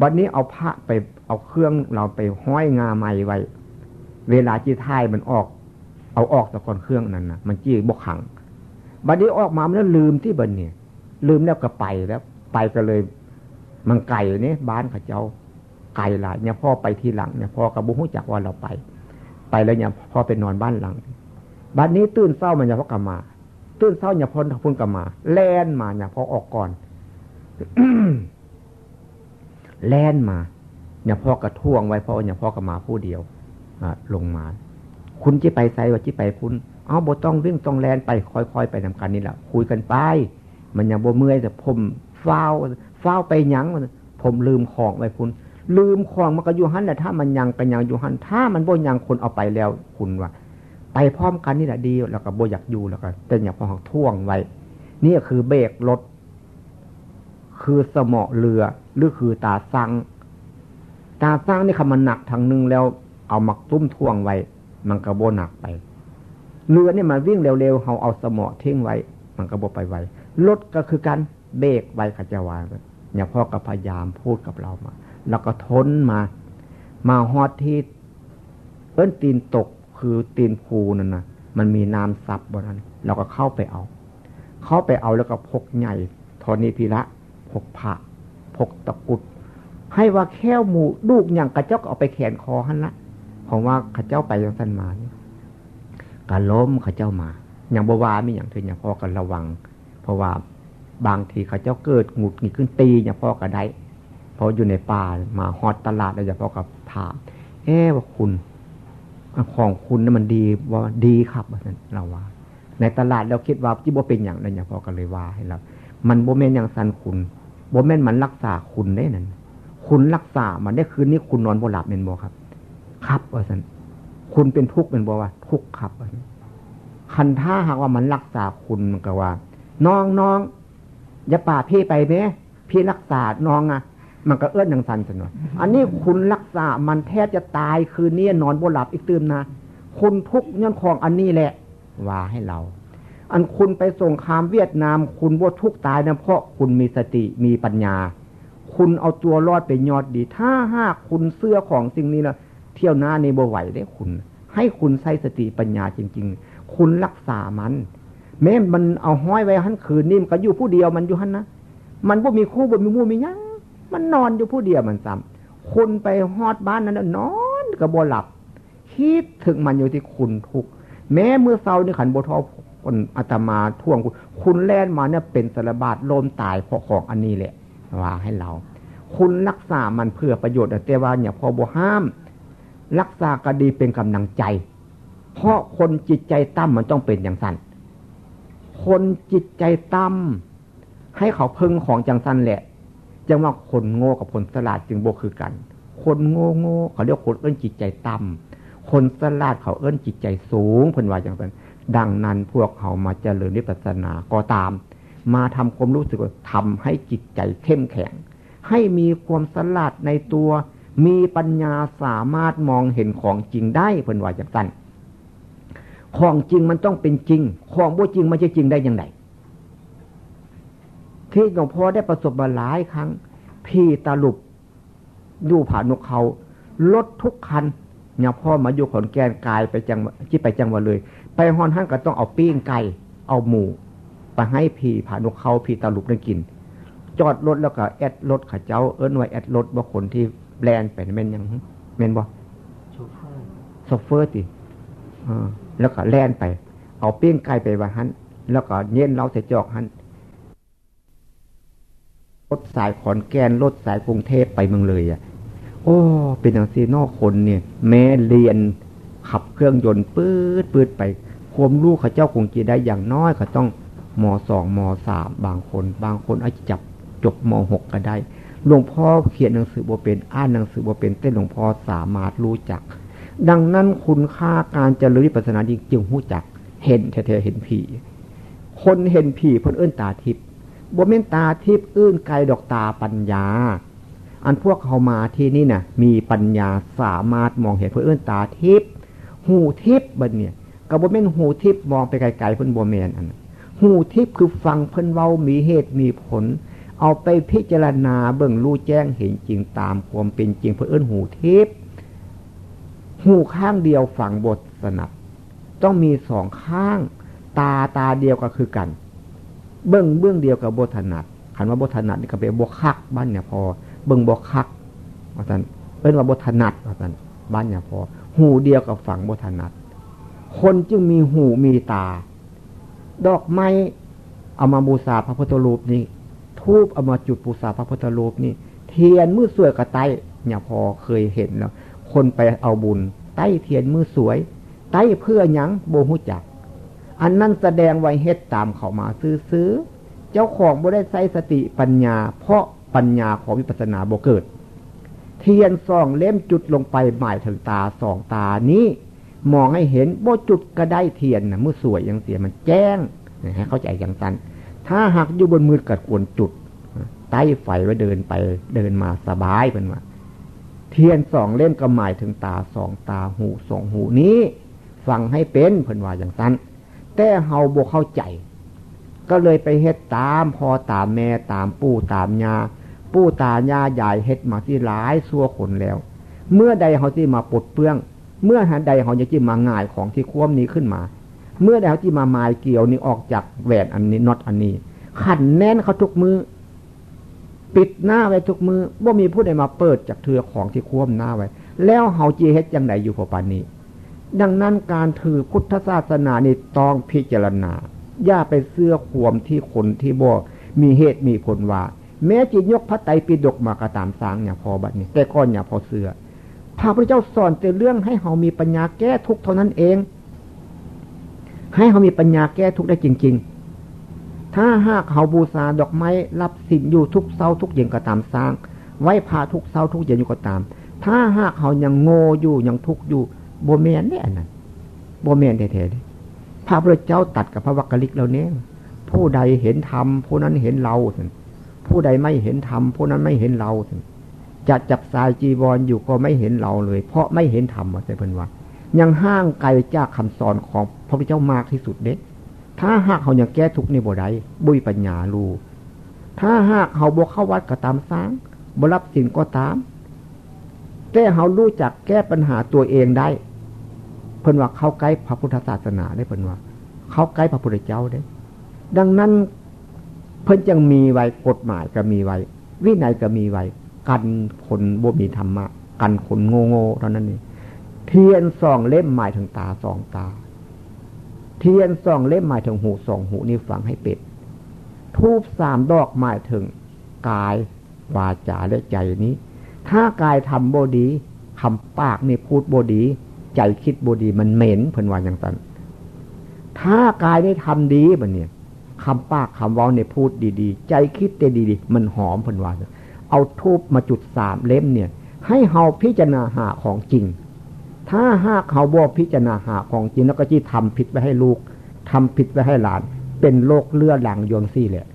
A: บัดนนี้เอาพระไปเอาเครื่องเราไปห้อยงาไม้ไว้ เวลาจีท่ายมันออก เอาออกตะกอนเครื่องนั้นนะมันจี้บกขังบัดนี้ออกมาแล้วลืมที่บันเนี่ย ลืมแล้วก็ไปแล้ว ไปก็เลย มันไก่เนี่ยบ้านข้าเจ้าไก่หลายเนี่ยพ่อไปทีหลังเนี่ยพ่อกระบุ้งจักว่าเราไป ไปแล้วเนี่ยพ่อไปนอนบ้านหลังบัดนี้ตื่นเศร้ามันอย่าพอกลับมาตื่นเศร้าอย่าพ้นพ้นกลับมา แล่นมาอย่าพอออกก่อนแล่นมาอย่าพอกระท่วงไว้เพราะอย่าพอกลับมาผู้เดียวอลงมา คุณจีไปไซว่าจีไปคุณเอาบต้องวิ่องต้องแลนไปค่อยๆไปนำกันนี่แหละคุยกันไป มันยังบ่เมื่อยแต่ผมเฝ้าเฝ้าไปยังผมลืมของไว้คุณลืมของมันก็อยู่หันแหละถ้ามันยังกันยังอยู่หันถ้ามันบ่ยังคนเอาไปแล้วคุณว่า ไปพร้อมกันนี่แหละดีแล้วก็โบอยากอยู่แล้วก็แต่อย่าพอท่วงไว้นี่คือเบรกรถ คือสมอเรือหรือคือตาซังตาซังนี่คำมันหนักทางนึงแล้ว เอามักตุ้มท่วงไว้ มันกระโบหนักไปเรือนี่มันวิ่งเร็วๆเขาเอาสมอทิ้งไว้ มันกระโบไปไว้ รถก็คือการเบรกไว้ขจาวาอย่าพ่อก็พยายามพูดกับเรามา แล้วก็ทนมา มาฮอดที่เอิ้นตีนตกคือตีนภูนั่นนะมันมีน้ำซับบนนั้น เราก็เข้าไปเอา เข้าไปเอาแล้วก็พกใหญ่ทอนีพีระพกผ้าพกตะกุด ให้ว่าแค่หมูลูกอย่างกระเจ้าก็เอาไปแขนคอหันละเพราะว่าข้าเจ้าไปยังสันมาเนี่ยการล้มข้าเจ้ามา อย่างบวามีอย่างเธออย่างพ่อกันระวัง เพราะว่าบางทีข้าเจ้าเกิดหงุดหงิดขึ้นตีอย่างพ่อก็ได้พออยู่ในป่ามาฮอดตลาดแล้วอย่างพ่อกับถามเอ๊ว่าคุณของคุณนี่มันดีว่าดีครับเราว่า ในตลาดเราคิดว่าที่บ่เป็นอย่างนั้นอย่างพอกันเลยว่าให้เรามันโบแมนอย่างสันคุณโบแมนมันรักษาคุณได้นั่นคุณรักษามันได้คืนนี้คุณนอนบ่หลับเป็นบ่ครับ ครับว่าสันคุณเป็นทุกข์เป็นบ่ว่า ทุกข์ครับคันท่าหากว่ามันรักษาคุณมันก็ว่า น้องน้องอย่าป่าพี่ไปไหมพี่รักษาน้องอะ มันก็เอื้อนอย่างสันสนวนอันนี้คุณรักษามันแทบจะตายคืนนี้นอนบนหลับอีกตื่นนะคุณทุกย้อนของอันนี้แหละว่าให้เรา อันคุณไปส่งคามเวียดนาม คุณบ่ทุกตายนะเพราะคุณมีสติมีปัญญา คุณเอาตัวรอดไปยอดดี ถ้าหากคุณเสื้อของสิ่งนี้ละเที่ยวหน้าในบ่ไหวได้คุณ ให้คุณใช้สติปัญญาจริง ๆ คุณรักษามัน แม้มันเอาห้อยไว้หันคืนนี่มันก็อยู่ผู้เดียวมันอยู่หันนะมันบ่มีคู่บ่มีมู่มียังมันนอนอยู่ผู้เดียวมันซ้ำคุณไปฮอดบ้านนั้นนอนกระโบหลับ คิดถึงมันอยู่ที่คุณทุกแม้เมื่อเศร้านี่ขันโบทอคนอาตมาท่วงคุณคุณแล่นมาเนี่ยเป็นสารบาดลมตายเพราะของอันนี้แหละว่าให้เรา คุณรักษามันเพื่อประโยชน์แต่ว่าเนี่ยพอโบห้าม รักษากดีเป็นกำลังใจ เพราะคนจิตใจตั้มมันต้องเป็นอย่างสั้น คนจิตใจต่ำให้เขาพึ่งของจังสันแหละ จังว่าคนโง่กับคนสลาดจึงโบคือกัน คนโง่โง่เขาเรียกคนเอื้นจิตใจต่ำคนสลาดเขาเอื้นจิตใจสูงเพิ่นว่าอย่างนั้นดังนั้นพวกเขามาเจริญนิพพานาก็ตาม มาทำความรู้สึกทำให้จิตใจเข้มแข็ง ให้มีความสลาดในตัว มีปัญญาสามารถมองเห็นของจริงได้เพิ่นว่าอย่างนั้น ของจริงมันต้องเป็นจริง ของบ่จริงมันจะจริงได้ยังไงที่หลวงพ่อได้ประสบมาหลายครั้ง พี่ตาลุบดูผ่านนกเขารถทุกคันเนี่ยพ่อมาอยู่ขอนแก่นกายไปจังที่ไปจังหวัดเลย ไปฮอนห้างก็ต้องเอาปิ้งไก่เอาหมูไปให้พี่ผ่านนกเขาพี่ตาลุบนั่งกิน จอดรถแล้วก็แอดรถขาเจ้าเอิ้นไว้แอดรถบ่คนที่แบรนด์ไปแม่นยังแม่นบ่โชเฟอร์โชเฟอร์ติ แล้วก็แล่นไป เอาเปิ้งไก่ไปว่าหันแล้วก็เย็นเราใส่จอกหันรถสายขอนแก่นรถสายกรุงเทพไปเมืองเลยอะ โอ้ เป็นอย่างซีนอกคนเนี่ย แม้เรียนขับเครื่องยนต์ปืดปืดไป ควมลูกเขาเจ้าคงจีได้อย่างน้อยเขาต้องมสองมสามบางคน บางคนอาจจะจับจบมหกก็ได้ หลวงพ่อเขียนหนังสือบ่เป็นอ่านหนังสือบ่เป็นเต้นหลวงพ่อสามารถรู้จัก ดังนั้นคุณค่าการเจริญวิปัสสนาจึงหู้จัก เห็นแท้ๆเห็นผีคนเห็นผีเพิ่นเอื้นตาทิพย์บ่เม่นตาทิพย์อื้นไกลดอกตาปัญญา อันพวกเขามาที่นี่นะ่ะ มีปัญญาสามารถมองเห็นเพื่อเอื้นตาทิพย์หูทิพย์บันเนี่ยกับบ่เม่นหูทิพย์มองไปไกลๆเพิ่นบ่แมนอันหูทิพย์คือฟังเพิ่นเว้ามีเหตุมีผล เอาไปพิจารณาเบิ่งรู้แจ้งเห็นจริงตามความเป็นจริงเพื่อเอื้นหูทิพย์ หูข้างเดียวฟังบทสนับ ต้องมีสองข้าง ตาตาเดียวก็คือกัน เบื้องเบื้องเดียวกับบทนัดขันว่าบทนัดนี่ก็เป็นบวคักบ้านเนี่ยพอ เบื้องบวคักว่าท่านเป็นว่าบทนัดว่าท่านบ้านเนี่ยพอ หูเดียวกับฝังบทนัด คนจึงมีหูมีตา ดอกไม้เอามาบูชาพระพุทธรูปนี่ทูบเอามาจุดบูชาพระพุทธรูปนี่ เทียนมือสวยกับไตเนี่ยพอเคยเห็นแล้ว คนไปเอาบุญไต้เทียนมือสวยไต้เพื่อยังโบหุจัก อันนั้นแสดงไว้เฮ็ดตามเขามาซื้อๆเจ้าของบ่ได้ใช้สติปัญญา เพราะปัญญาของวิปัสสนาบ่เกิด เทียนสองเล่มจุดลงไปหมายถึงตาสองตานี้มองให้เห็นบ่จุดก็ได้เทียนนะมือสวยยังเสียมันแจ้งให้เข้าใจอย่างนั้นถ้าหากอยู่บนมือกัดกวนจุดใต้ไฟไว้เดินไปเดินมาสบายเป็นว่า ทียนสองเล่มก็หมายถึงตาสองตาหูสองหูนี้ฟังให้เป็นเพิ่นว่าอย่างนั้นแต่เฮาบกเข้าใจ ก็เลยไปเฮ็ดตามพอตามแม่ตามปู่ตามยาปู่ตายาใหญ่เฮ็ดมาที่หลายซัวคนแล้ว เมื่อใดเขาที่มาปลดเปลื้อง เมื่อหันใดเขาจะจิ้มาง่ายของที่ควมนี้ขึ้นมา เมื่อใดเขาที่มาไม้เกี่ยวนี่ออกจากแหวนอันนี้น็อตอันนี้ขันแน่นเขาทุกมือ ปิดหน้าไว้ทุกมือว่มีผู้ใดมาเปิดจากเถือของที่ควมหน้าไว้ แล้วเขาจีเฮ็ดยังไงอยู่พอปานนี้ ดังนั้นการถือพุทธศาสนานี่ต้องพิจารณา อย่าไปเสื้อขวมที่คนที่บ่มีเหตุมีผลว่า แม้จิตยกพระไตรปิฎกมากระตามสางเนี่ยพอบัดนี้ แต่ก้อนเนี่ยพอเสือพระพุทธเจ้าสอนแต่เรื่องให้เขามีปัญญาแก้ทุกเท่านั้นเอง ให้เขามีปัญญาแก้ทุกได้จริง ๆ ถ้าหากเขาบูชาดอกไม้รับสินอยู่ทุกเศร้าทุกเย็นก็ตามสร้าง ไว้พาทุกเศร้าทุกเย็นอยู่ก็ตาม ถ้าหากเขายังโง่อยู่ยังทุกข์อยู่โบเมนเนี่ยนั่นโบเมนแท้ๆพระพุทธเจ้าตัดกับพระวักกะลิกเราเนี่ยผู้ใดเห็นธรรมผู้นั้นเห็นเราผู้ใดไม่เห็นธรรมผู้นั้นไม่เห็นเราจะจับสายจีวรออยู่ก็ไม่เห็นเราเลย เพราะไม่เห็นธรรมว่าใช่เพิ่นว่า ยังห้างไกลจากคำสอนของพระพุทธเจ้ามากที่สุดเด็ก ถ้าหากเขาอยังแก้ทุกในบ่ได้บุยปัญญาลูถ้าหากเขาบกเข้าวัดก็ตามสร้างบรับสินก็ตาม แต่เขารู้จักแก้ปัญหาตัวเองได้ เพิ่นว่าเขาใกล้พระพุทธศาสนาได้เพิ่นว่า เขาใกล้พระพุทธเจ้าได้ ดังนั้นเพิ่นยังมีไว้กฎหมายก็มีไว้ วินัยก็มีไว้ กันคนบ่มีธรรมะ กันคนโง่โง่เท่านั้นเองเทียนสองเล่มหมายถึงตาสองตา เทียนสองเล่มหมายถึงหูสองหูนี่ฟังให้เป็ดทูบสามดอกหมายถึงกายวาจาและใจนี้ ถ้ากายทำบดีคำปากนี่พูดบดี ใจคิดบดีมันเหม็นเพิ่นว่าอย่างนั้นถ้ากายได้ทำดีบันเนี่ยคำปากคำเว้าเนี่ยพูดดีๆ ใจคิดเตดีๆ มันหอมพันวาเอาทูบมาจุดสามเล่มเนี่ย ให้เฮาพิจารณาหาของจริง ถ้าหากเขาบอกพิจารณาหาของจริงแล้วก็จี้ทำผิดไปให้ลูกทำผิดไปให้หลาน เป็นโรคเลือดหลังยงซี่แหละ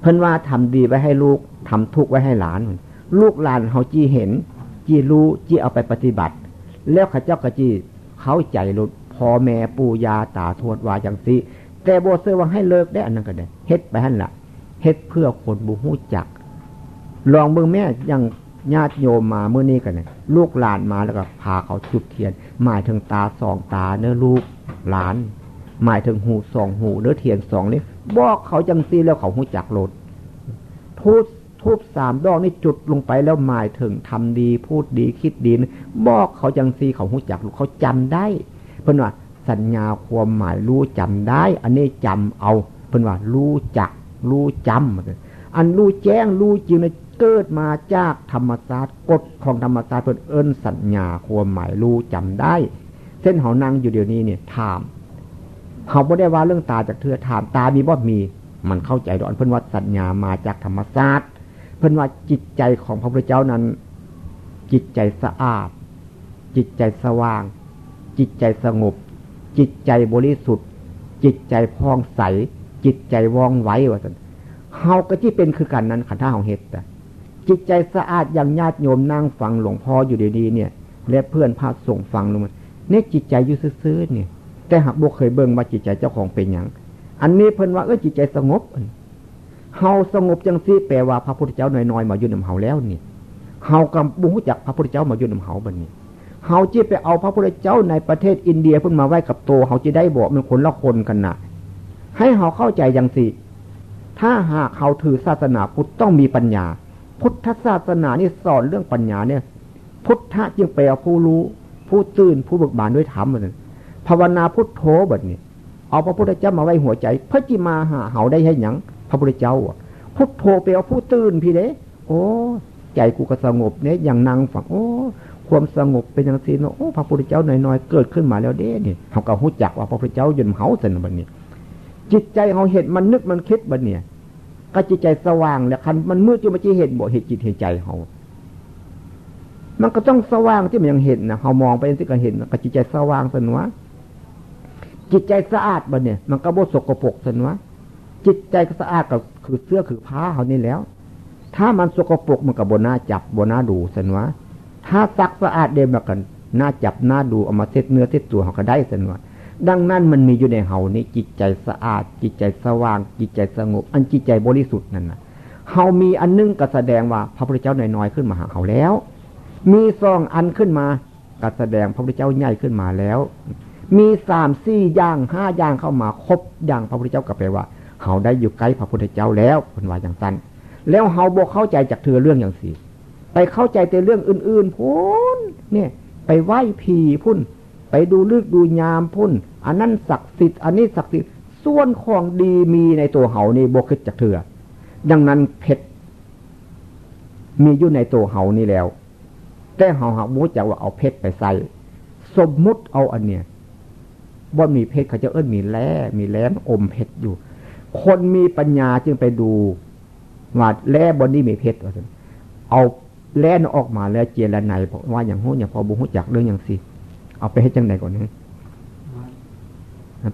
A: เพิ่นว่าทำดีไว้ให้ลูกทำทุกไว้ให้หลาน ลูกหลานเขาจี้เห็น จี้รู้จี้เอาไปปฏิบัติ แล้วข้าเจ้าก็จี้เขาใจรู้พ่อแม่ปู่ยาตาทวดวาอย่างซี่แต่โบเซว่าให้เลิกได้อันนั้นก็ได้เฮ็ดไปหันละเฮ็ดเพื่อคนบุหูจัก ลองเบิ่งแม่ยัง ญาติโยมมาเมื่อนี้กันเนี่ยลูกหลานมาแล้วก็พาเขาจุดเทียน หมายถึงตาสองตาเนื้อลูกหลาน หมายถึงหูสองหูเนื้อเทียนสองนี่บอกเขาจังซีแล้วเขาหูจักโลดพูดทูบสามดอกนี่จุดลงไปแล้วหมายถึงทำดีพูดดีคิดดีบอกเขาจังซีเขาหูจักเขาจำได้ เพื่อนว่าสัญญาความหมายรู้จำได้ อันนี้จำเอา เพื่อนว่ารู้จักรู้จำอันรู้แจ้งรู้จริงเน เกิดมาจากธรรมศาสตร์กฎของธรรมศาสตร์เพื่อนเอิ้นสัญญาความหมายรู้จำได้ เส้นเขานั่งอยู่เดี๋ยวนี้เนี่ยถามเขาไม่ได้ว่าเรื่องตาจากเธอถามตามีบ่มี มันเข้าใจดอนเพื่อนว่าสัญญามาจากธรรมศาสตร์เพื่อนว่าจิตใจของพระพุทธเจ้านั้น จิตใจสะอาด จิตใจสว่าง จิตใจสงบ จิตใจบริสุทธิ์ จิตใจพองใส จิตใจว่องไวว่าสันเฮาก็ที่เป็นคือกันนั้นขันท่าของเฮ็ดแต่ จิตใจสะอาดอย่างญาติโยมนั่งฟังหลวงพ่ออยู่ดีๆเนี่ย และเพื่อนพาส่งฟังลงมาเนี่ยจิตใจอยู่ซื่อๆเนี่ย แต่หากบุเคยเบิ่งว่าจิตใจเจ้าของเป็นอย่างอันนี้เพิ่นว่าเออจิตใจสงบเฮาสงบจังซี่แปลว่าพระพุทธเจ้าน้อยๆมาอยู่นำเฮาแล้วนี่เฮากำบุจักพระพุทธเจ้ามาอยู่นำเฮาบัดนี้เฮาจีไปเอาพระพุทธเจ้าในประเทศอินเดียเพิ่งมาไว้กับโตเฮาจะได้บอกมันคนละคนกันนะให้เฮาเข้าใจอย่างสิถ้าหากเขาถือศาสนาพุทธต้องมีปัญญา พุทธศาสนานี่สอนเรื่องปัญญาเนี่ย พุทธะจึงแปลผู้รู้ ผู้ตื่นผู้เบิกบานด้วยธรรมเหมือนภาวนาพุทโธแบบนี้เอาพระพุทธเจ้ามาไว้หัวใจ พระจิมาหาเฮาได้ให้หยังพระพุทธเจ้าพุทโธแปลผู้ตื่นพี่เด้โอ้ใจกูก็สงบเนี่ยอย่างนั่งฝังโอ้ความสงบเป็นอย่างสีโอ้พระพุทธเจ้าหน่อยๆเกิดขึ้นมาแล้วเด้เนี่ยเขาก็หู้จักว่าพระพุทธเจ้ายืนเขาเสนบันนี้จิตใจเขาเห็นมันนึกมันคิดบันเนี่ย ก็จิตใจสว่างแล้วคันมันมืดจนมันจะเห็นบ่เห็นจิตเห็นใจเขามันก็ต้องสว่างที่มันยังเห็นนะเขามองไปที่ก็เห็นก็จิตใจสว่างสนวะจิตใจสะอาดบันเนี่ย มันก็บ่สกปรกสนวะจิตใจสะอาดก็คือเสื้อคือผ้าเขานี่แล้ว ถ้ามันสกปรกมันก็บนหน้าจับบนหน้าดูสนวะถ้าซักสะอาดเดมากันน่าจับน่าดูเอามาเช็ดเนื้อเช็ดตัวเขาก็ได้สนว่า ดังนั้นมันมีอยู่ในเฮานี้จิตใจสะอาด จิตใจสว่าง จิตใจสงบ อันจิตใจบริสุทธิ์นั่นนะเฮามีอันนึงก็แสดงว่าพระพุทธเจ้าน้อยๆขึ้นมาหาเขาแล้ว มีซองอันขึ้นมาก็แสดงพระพุทธเจ้าใหญ่ขึ้นมาแล้ว มีสามสี่อย่างห้าอย่างเข้ามาครบอย่างพระพุทธเจ้าก็แปลว่าเฮาได้อยู่ใกล้พระพุทธเจ้าแล้วเป็นว่าอย่างสั้นแล้วเฮาบอกเข้าใจจากเธอเรื่องอย่างสี่ไปเข้าใจแต่เรื่องอื่นๆพุ่นเนี่ย ไปไหว้ผีพุ่น ไปดูลึกดูยามพุ่น อันนั้นศักดิ์สิทธิ์อันนี้ศักดิ์สิทธิ์ส่วนของดีมีในตัวเหานี่บกขึ้นจากเถื่อดังนั้นเพชรมีอยู่ในตัวเหานี่แล้ว แต่เหาหักมูจะว่าเอาเพชรไปใส่สมมุติเอาอันเนี้ยบ่มีเพชรเขาจะเอิ้นมีแร่มีแหลมอมเพชรอยู่ คนมีปัญญาจึงไปดูว่าแร่บนนี้มีเพชรเอาแล่นออกมาแล้วเจรไนบอกว่าอย่างหู้อย่างพอบุหูจักเรื่องอย่างสิ เอาไปให้จังไดก่อนนึ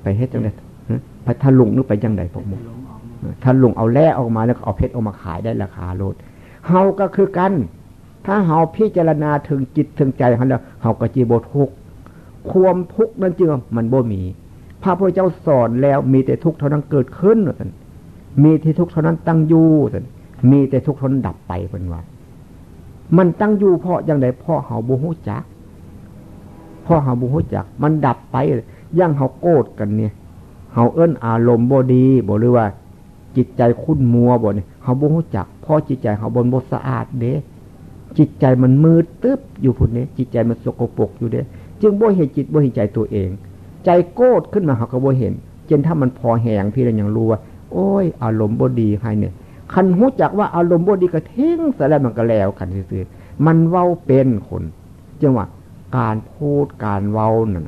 A: ไปให้จังไดพระท่าลุงนึกไปจังไดพวกมุท่าลุงเอาแร่ออกมาแล้วเอาเพชรออกมาขายได้ราคาโลดเฮาก็คือกัน ถ้าเฮาพิจารณาถึงจิตถึงใจเขาแล้วเฮาก็จีบทุกความทุกข์นั้นจึงมันบ่มี พระพุทธเจ้าสอนแล้วมีแต่ทุกข์เท่านั้นเกิดขึ้นมีที่ทุกข์เท่านั้นตั้งอยู่มีแต่ทุกข์เท่านั้นดับไปเป็นว่า มันตั้งอยู่เพราะอย่างไรเพราะเขาบูฮูจัก พราะเขาบูฮูจัก มันดับไปย่างเขาโกรธกันเนี่ยเขาเอิ้นอารมณ์บ่ดีบอกหรือว่า จิตใจคุ้นมัวบ่เนี่ยเขาบูฮูจักพราะจิตใจเขาบนบสะอาดเด้จิตใจมันมืดตึ๊บอยู่พุ่นนี้จิตใจมันสกปรกอยู่เด้จึงบ่เห็นจิตบ่เห็นใจตัวเอง ใจโกรธขึ้นมาเขาก็บ่เห็นเจนถ้ามันพอแหงพี่เรายังรู้ว่าโอ้ย อารมณ์บ่ดีใครเนี่ยคันหูจักว่าอารมณ์บ่ดีก็ทิ้งแต่แล้วมันก็แล้วกันซื่อมันเว้าเป็นคนจังว่า การพูดการเว้านั่น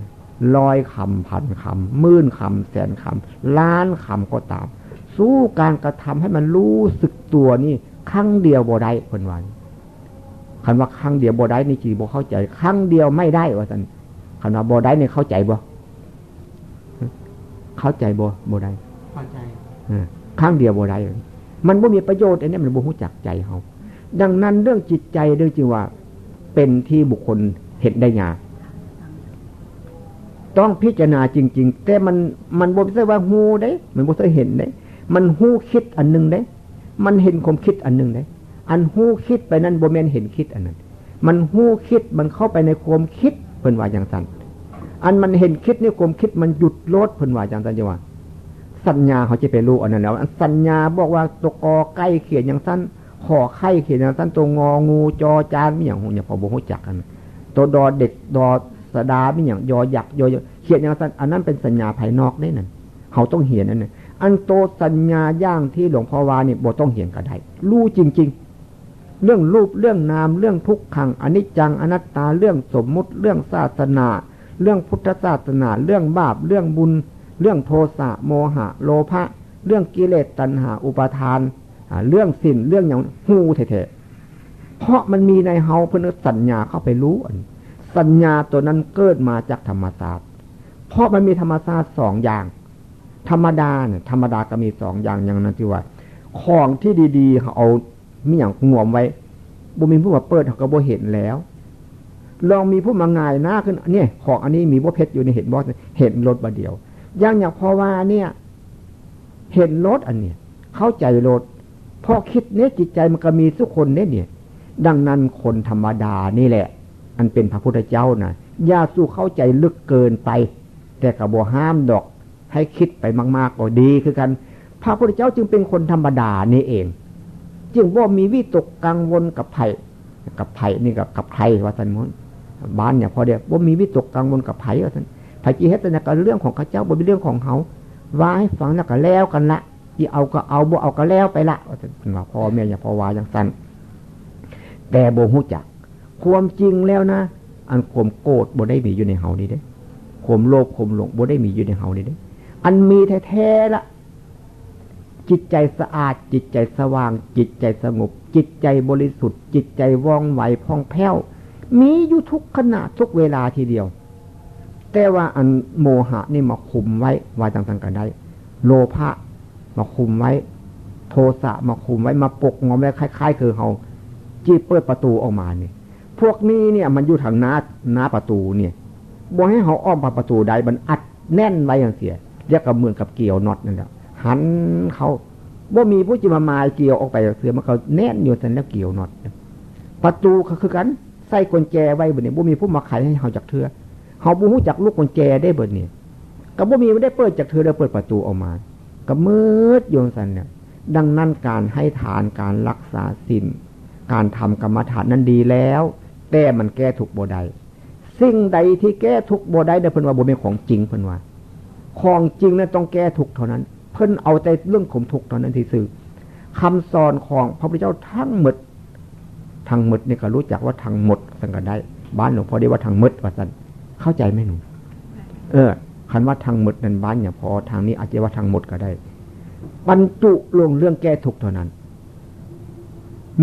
A: ร้อยคำพันคำมื่นคำแสนคำล้านคำก็ตาม สู้การกระทำให้มันรู้สึกตัวนี่ครั้งเดียวบ่ได้คนวันคันว่าครั้งเดียวบ่ได้นี่จีบ่เข้าใจครั้งเดียวไม่ได้ว่าสันคันว่าบ่ได้นี่เข้าใจบ่เข้าใจบ่บ่ได้เข้าใจครั้งเดียวบ่ได้มันบ่มีประโยชน์อันนี้มันบ่รู้จักใจเขาดังนั้นเรื่องจิตใจเรื่องจริงว่า เป็นที่บุคคล เห็นได้ยากต้องพิจารณาจริง ๆ แต่มันมันบ่ใช่ว่าหูได้ มันบ่ใช่เห็นได้ มันหูคิดอันหนึ่งได้ มันเห็นความคิดอันหนึ่งได้ อันหูคิดไปนั้นบ่แม่นเห็นคิดอันนั้น มันหูคิดมันเข้าไปในความคิดเพิ่นว่าอย่างสั้นอันมันเห็นคิดในความคิดมันหยุดโลดเพิ่นว่าอย่างสั้นจังว่าสัญญาเขาจะไปรู้อันนั้นแล้วสัญญาบอกว่าตัวกอใกล้เขียนอย่างสั้นขอไข่เขียนอย่างสั้นตัวงองูจอจานมีอย่างหูอย่าพอบ่หูจักกัน ตัวดอเด็กดอสดาไมีอย่างยอหยักยอเขียนอย่างนั้นอันนั้นเป็นสัญญาภายนอกได้นั่นเขาต้องเหียนนั่นอันโตสัญญาย่างที่หลวงพ่อวานี่บ่ต้องเหียนก็ได้รู้จริง ๆ เรื่องรูปเรื่องนามเรื่องทุกขังอนิจจังอนัตตาเรื่องสมมุติเรื่องศาสนา เรื่องพุทธศาสนา เรื่องบาปเรื่องบุญ เรื่องโทสะโมหะ โลภะเรื่องกิเลสตัณหาอุปาทานเรื่องสินเรื่องอย่างหูเถะ เพราะมันมีในเฮาเพื่อนสัญญาเข้าไปรู้อันสัญญาตัวนั้นเกิดมาจากธรรมศาสตร์ เพราะมันมีธรรมศาสตร์สองอย่าง ธรรมดาเนี่ยธรรมดาก็มีสองอย่างอย่างนั้นที่ว่า ของที่ดีๆเขาเอามีอย่างงวมไว้บุมีผู้มาเปิดเขาก็บ่เห็นแล้ว ลองมีผู้มาง่ายหน้าขึ้นเนี่ยของอันนี้มีบ่เพชรอยู่ในเห็นบอสเห็นรถบาเดียวอย่างอย่างพอว่าเนี่ย เห็นรถอันเนี้ยเข้าใจรถพอคิดเนี่ยจิตใจมันก็มีทุกคนเนี่ยเนี่ย ดังนั้นคนธรรมดานี่แหละ อันเป็นพระพุทธเจ้านะอย่าสู้เข้าใจลึกเกินไป แต่กระบอห้ามดอก ให้คิดไปมากๆก็ดีคือกัน พระพุทธเจ้าจึงเป็นคนธรรมดานี่เอง จึงว่ามีวิตกกังวลกับไผ่กับไผ่นี่กับกับใครว่านมุนบ้านเนี่ยพอเดียวว่ามีวิตกกังวลกับไผ่ว่านไผ่จีเฮตนะก็เรื่องของข้าเจ้าบ่เป็นเรื่องของเขาว่าให้ฟังแล้วก็แล้วกันละที่เอาก็เอาบ่เอาก็แล้วไปละว่าสันว่าพ่อแม่อย่าพอวาอย่างสัน แต่โบหูจัก ความจริงแล้วนะ อันข่มโกรธบ่ได้มีอยู่ในเฮานี่เด้ข่มโลภข่มหลงบ่ได้มีอยู่ในเฮานี่เด้ อันมีแท้ๆละจิตใจสะอาด จิตใจสว่าง จิตใจสงบ จิตใจบริสุทธิ์ จิตใจว่องไวพ่องแผ้ว มีอยู่ทุกขณะทุกเวลาทีเดียว แต่ว่าอันโมหะนี่มาคุมไว้วาจังๆกันได้ โลภะมาคุมไว้ โทสะมาคุมไว้มาปกงอมไว้คล้าย ๆ คือเฮา จีเปิดประตูออกมาเนี่ยพวกนี้เนี่ยมันอยู่ทางน้าหน้าประตูเนี่ยบอกให้เขาอ้อมประตูใดมันอัดแน่นไว้อย่างเสียเรียกกับเมืองกับเกี่ยวน็อตนั่นแหละหันเขาว่ามีผู้จิมามาเกี่ยวออกไปเสือมันเขาแน่นอยู่แต่แล้วเกี่ยวน็อตประตูก็คือกันใส่กุญแจไว้บนนี้บ่มีผู้มาไขให้เขาจากเถื่อเขาบูรู้จักลูกกุญแจได้บนนี้ก็บ่มีไม่ได้เปิดจากเถื่อแล้วเปิดประตูออกมาก็มืดโยนสันเนี่ยดังนั้นการให้ทานการรักษาศีล การทำกรรมฐานนั้นดีแล้ว แต่มันแก้ทุกโบได้สิ่งใดที่แก้ทุกโบได้เดี๋ยวเพิ่นว่าโบเป็นของจริงเพิ่นว่า ของจริงนั้นต้องแก้ทุกเท่านั้น เพิ่นเอาแต่เรื่องขมทุกเท่านั้นที่สื่อคำสอนของพระพุทธเจ้าทั้งหมดทั้งหมดนี่ก็รู้จักว่าทั้งหมดสังกัดได้ บ้านหลวงพ่อได้ว่าทั้งหมดว่าสันเข้าใจไหมหนูเออคันว่าทางหมดนั้นบ้านเนี่ยพอทางนี้อาจจะว่าทางหมดก็ได้บรรจุลงเรื่องแก้ทุกเท่านั้น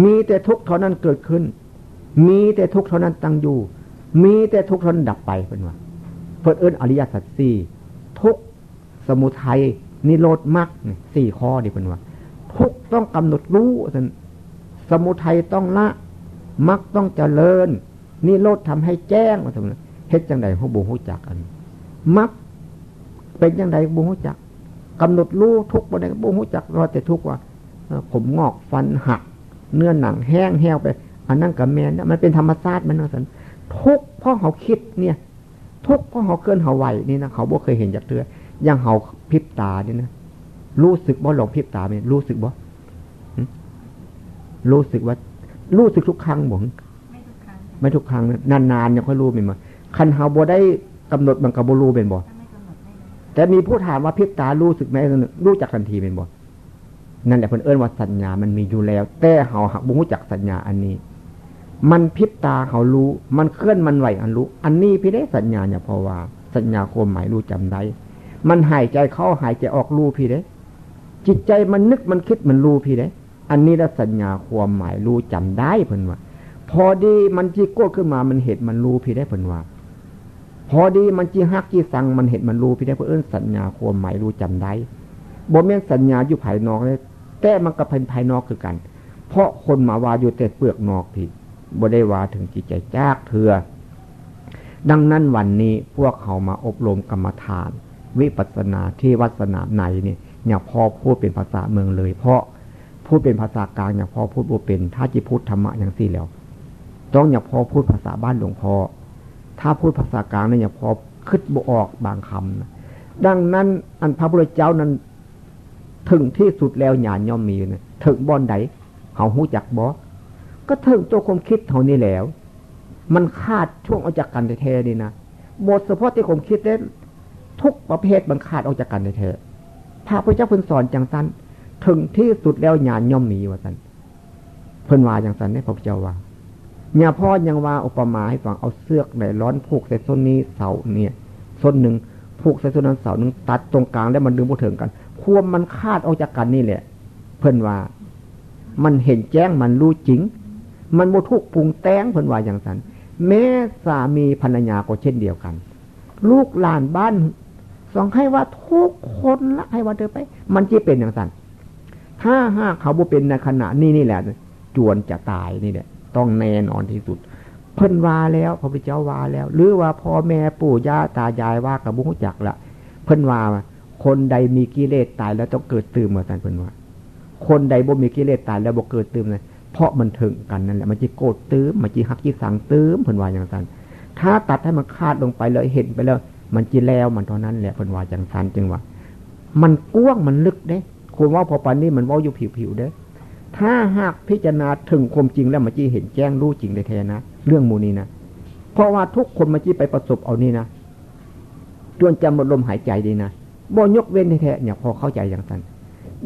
A: มีแต่ทุกเท่านั้นเกิดขึ้น มีแต่ทุกเท่านั้นตั้งอยู่ มีแต่ทุกเท่านั้นดับไปเป็นว่าเพื่อเอิญอริยสัจสี่ทุกสมุทัยนิโรธมรรคสี่ข้อดีเป็นว่า ทุกต้องกำหนดรู้สันสมุทัยต้องละมรรคต้องเจริญนิโรธทำให้แจ้งว่าสมเฮ็ดจังใดหูบูหูจักกันมรรคเป็นจังใดบูหูจักกำหนดรู้ทุกบ่ได้บูหูจักรอแต่ทุกว่า ผมงอกฟันหัก เนื้อหนังแห้งแห้วไปอันนั้นกับแมนมันเป็นธรรมชาติมันนะสันทุกเพราะเขาคิดเนี่ย ทุกเพราะเขาเกินเขาไหวนี่นะเขาบ่เคยเห็นจากเธออย่างเขาพิบตาเนี่ยนะรู้สึกบ่หลงพิบตาไหมรู้สึกบ่รู้สึกว่า รู้สึกทุกครั้งบ่ไม่ทุกครั้งนานๆเนี่ยค่อยรู้เป็นมาคันเฮาบ่ได้กำหนดมันกับบ่รู้เป็นบ่แต่มีผู้ถามว่าพิบตารู้สึกไหมรู้จักทันทีเป็นบ่ นั่นแหละเพิ่นเอิ้นว่าสัญญามันมีอยู่แล้ว แต่เฮาหักบ่รู้จักสัญญาอันนี้ มันพิบตาเขารู้ มันเคลื่อนมันไหวอันรู้ อันนี้พี่ได้สัญญาเนี่ยเพราะว่าสัญญาความหมายรู้จำได้ มันหายใจเข้าหายใจออกรู้พี่เด้ จิตใจมันนึกมันคิดมันรู้พี่เด้ อันนี้ละสัญญาความหมายรู้จำได้เพิ่นว่า พอดีมันจีโก้ขึ้นมามันเห็นมันรู้พี่ได้เพิ่นว่า พอดีมันจีฮักจีสังมันเห็นมันรู้พี่ได้เพื่อเอื้นสัญญาความหมายรู้จำได้ บ่แม่นสัญญาอยู่ภายนอกเลยแต่มันกับภายภายนอกคือกัน เพราะคนมาว่าอยู่แต่เปลือกนอกพี่บ่ได้ว่าถึงจิตใจจากเถื่อดังนั้นวันนี้พวกเขามาอบรมกรรมฐาน วิปัสสนาที่วัดสนามในเนี่ยอย่าพอพูดเป็นภาษาเมืองเลย เพราะพูดเป็นภาษากลางอย่าพอพูดบ่เป็น ถ้าจะพูดธรรมะอย่างสี่แล้ว ต้องอย่าพอพูดภาษาบ้านหลวงพ่อถ้าพูดภาษากลางเนี่ยอย่าพอคิดบ่ออกบางคำนะดังนั้นอันพระพุทธเจ้านั้น ถึงที่สุดแล้วหยาณย่อมมีนะถึงบอนใดเขาหูจักบอก็ถึงตัวความคิดเท่านี้แล้ว มันขาดช่วงออกจากกันแท้ๆนี่นะบทเฉพาะที่ผมคิดเน้นทุกประเภทมันขาดออกจากกันแท้พระพุทธเจ้าเพิ่นสอนจังสันถึงที่สุดแล้วญาณย่อมมีว่าสันเพิ่นว่าจังสันเนี่ยพระพุทธเจ้าว่าเนี่ยพ่อยังว่าอุปมาให้ฟังเอาเสื้อในร้อนผูกใส่ส้นนี้เสาเนี่ยส้นหนึ่งผูกใส่ส้นนั้นเสาหนึ่งตัดตรงกลางแล้วมันดึงมาถึงกัน ควมมันคาดออกจากกันนี่แหละ เพิ่นว่า มันเห็นแจ้งมันรู้จริง มันโมทุกปรุงแต่งเพิ่นว่าอย่างนั้นแม่สามีภรรยาก็เช่นเดียวกัน ลูกหลานบ้านสองให้ว่าทุกคนละให้ว่าเธอไป มันจะเป็นอย่างนั้นถ้าห้าเขาบ่เป็นในขณะนี้นี่แหละ จวนจะตายนี่แหละต้องแน่นอนที่สุด เพิ่นว่าแล้วพระพุทธเจ้าว่าแล้ว หรือว่าพ่อแม่ปู่ย่าตายายว่ากับบุ้งจักละเพิ่นว่า คนใดมีกิเลสตายแล้วต้องเกิดตื่นเหมือนกันเพิ่นว่า คนใดบ่มีกิเลสตายแล้วบ่เกิดตื่นเลยเพราะมันถึงกันนั่นแหละมันจะโกรธตื้มมันจะหักจีสังตื้มเพิ่นว่าอย่างนั้นถ้าตัดให้มันคาดลงไปเลยเห็นไปแล้ว มันจีแล้วมันเท่านั้นแหละเพิ่นว่าอย่างนั้นจึงว่า มันกว้างมันลึกเด้คุณว่าพอปานนี้มันว่าอยู่ผิวๆเด้ถ้าหากพิจารณาถึงความจริงแล้วมันจะเห็นแจ้งรู้จริงได้แท้นะเรื่องมูนี้นะเพราะว่าทุกคนมันจะไปประสบเอานี่นะจนจำหมดลมหายใจดีนะ บ่ยกเว้นแท้เนี่ยพอเข้าใจอย่างนั้น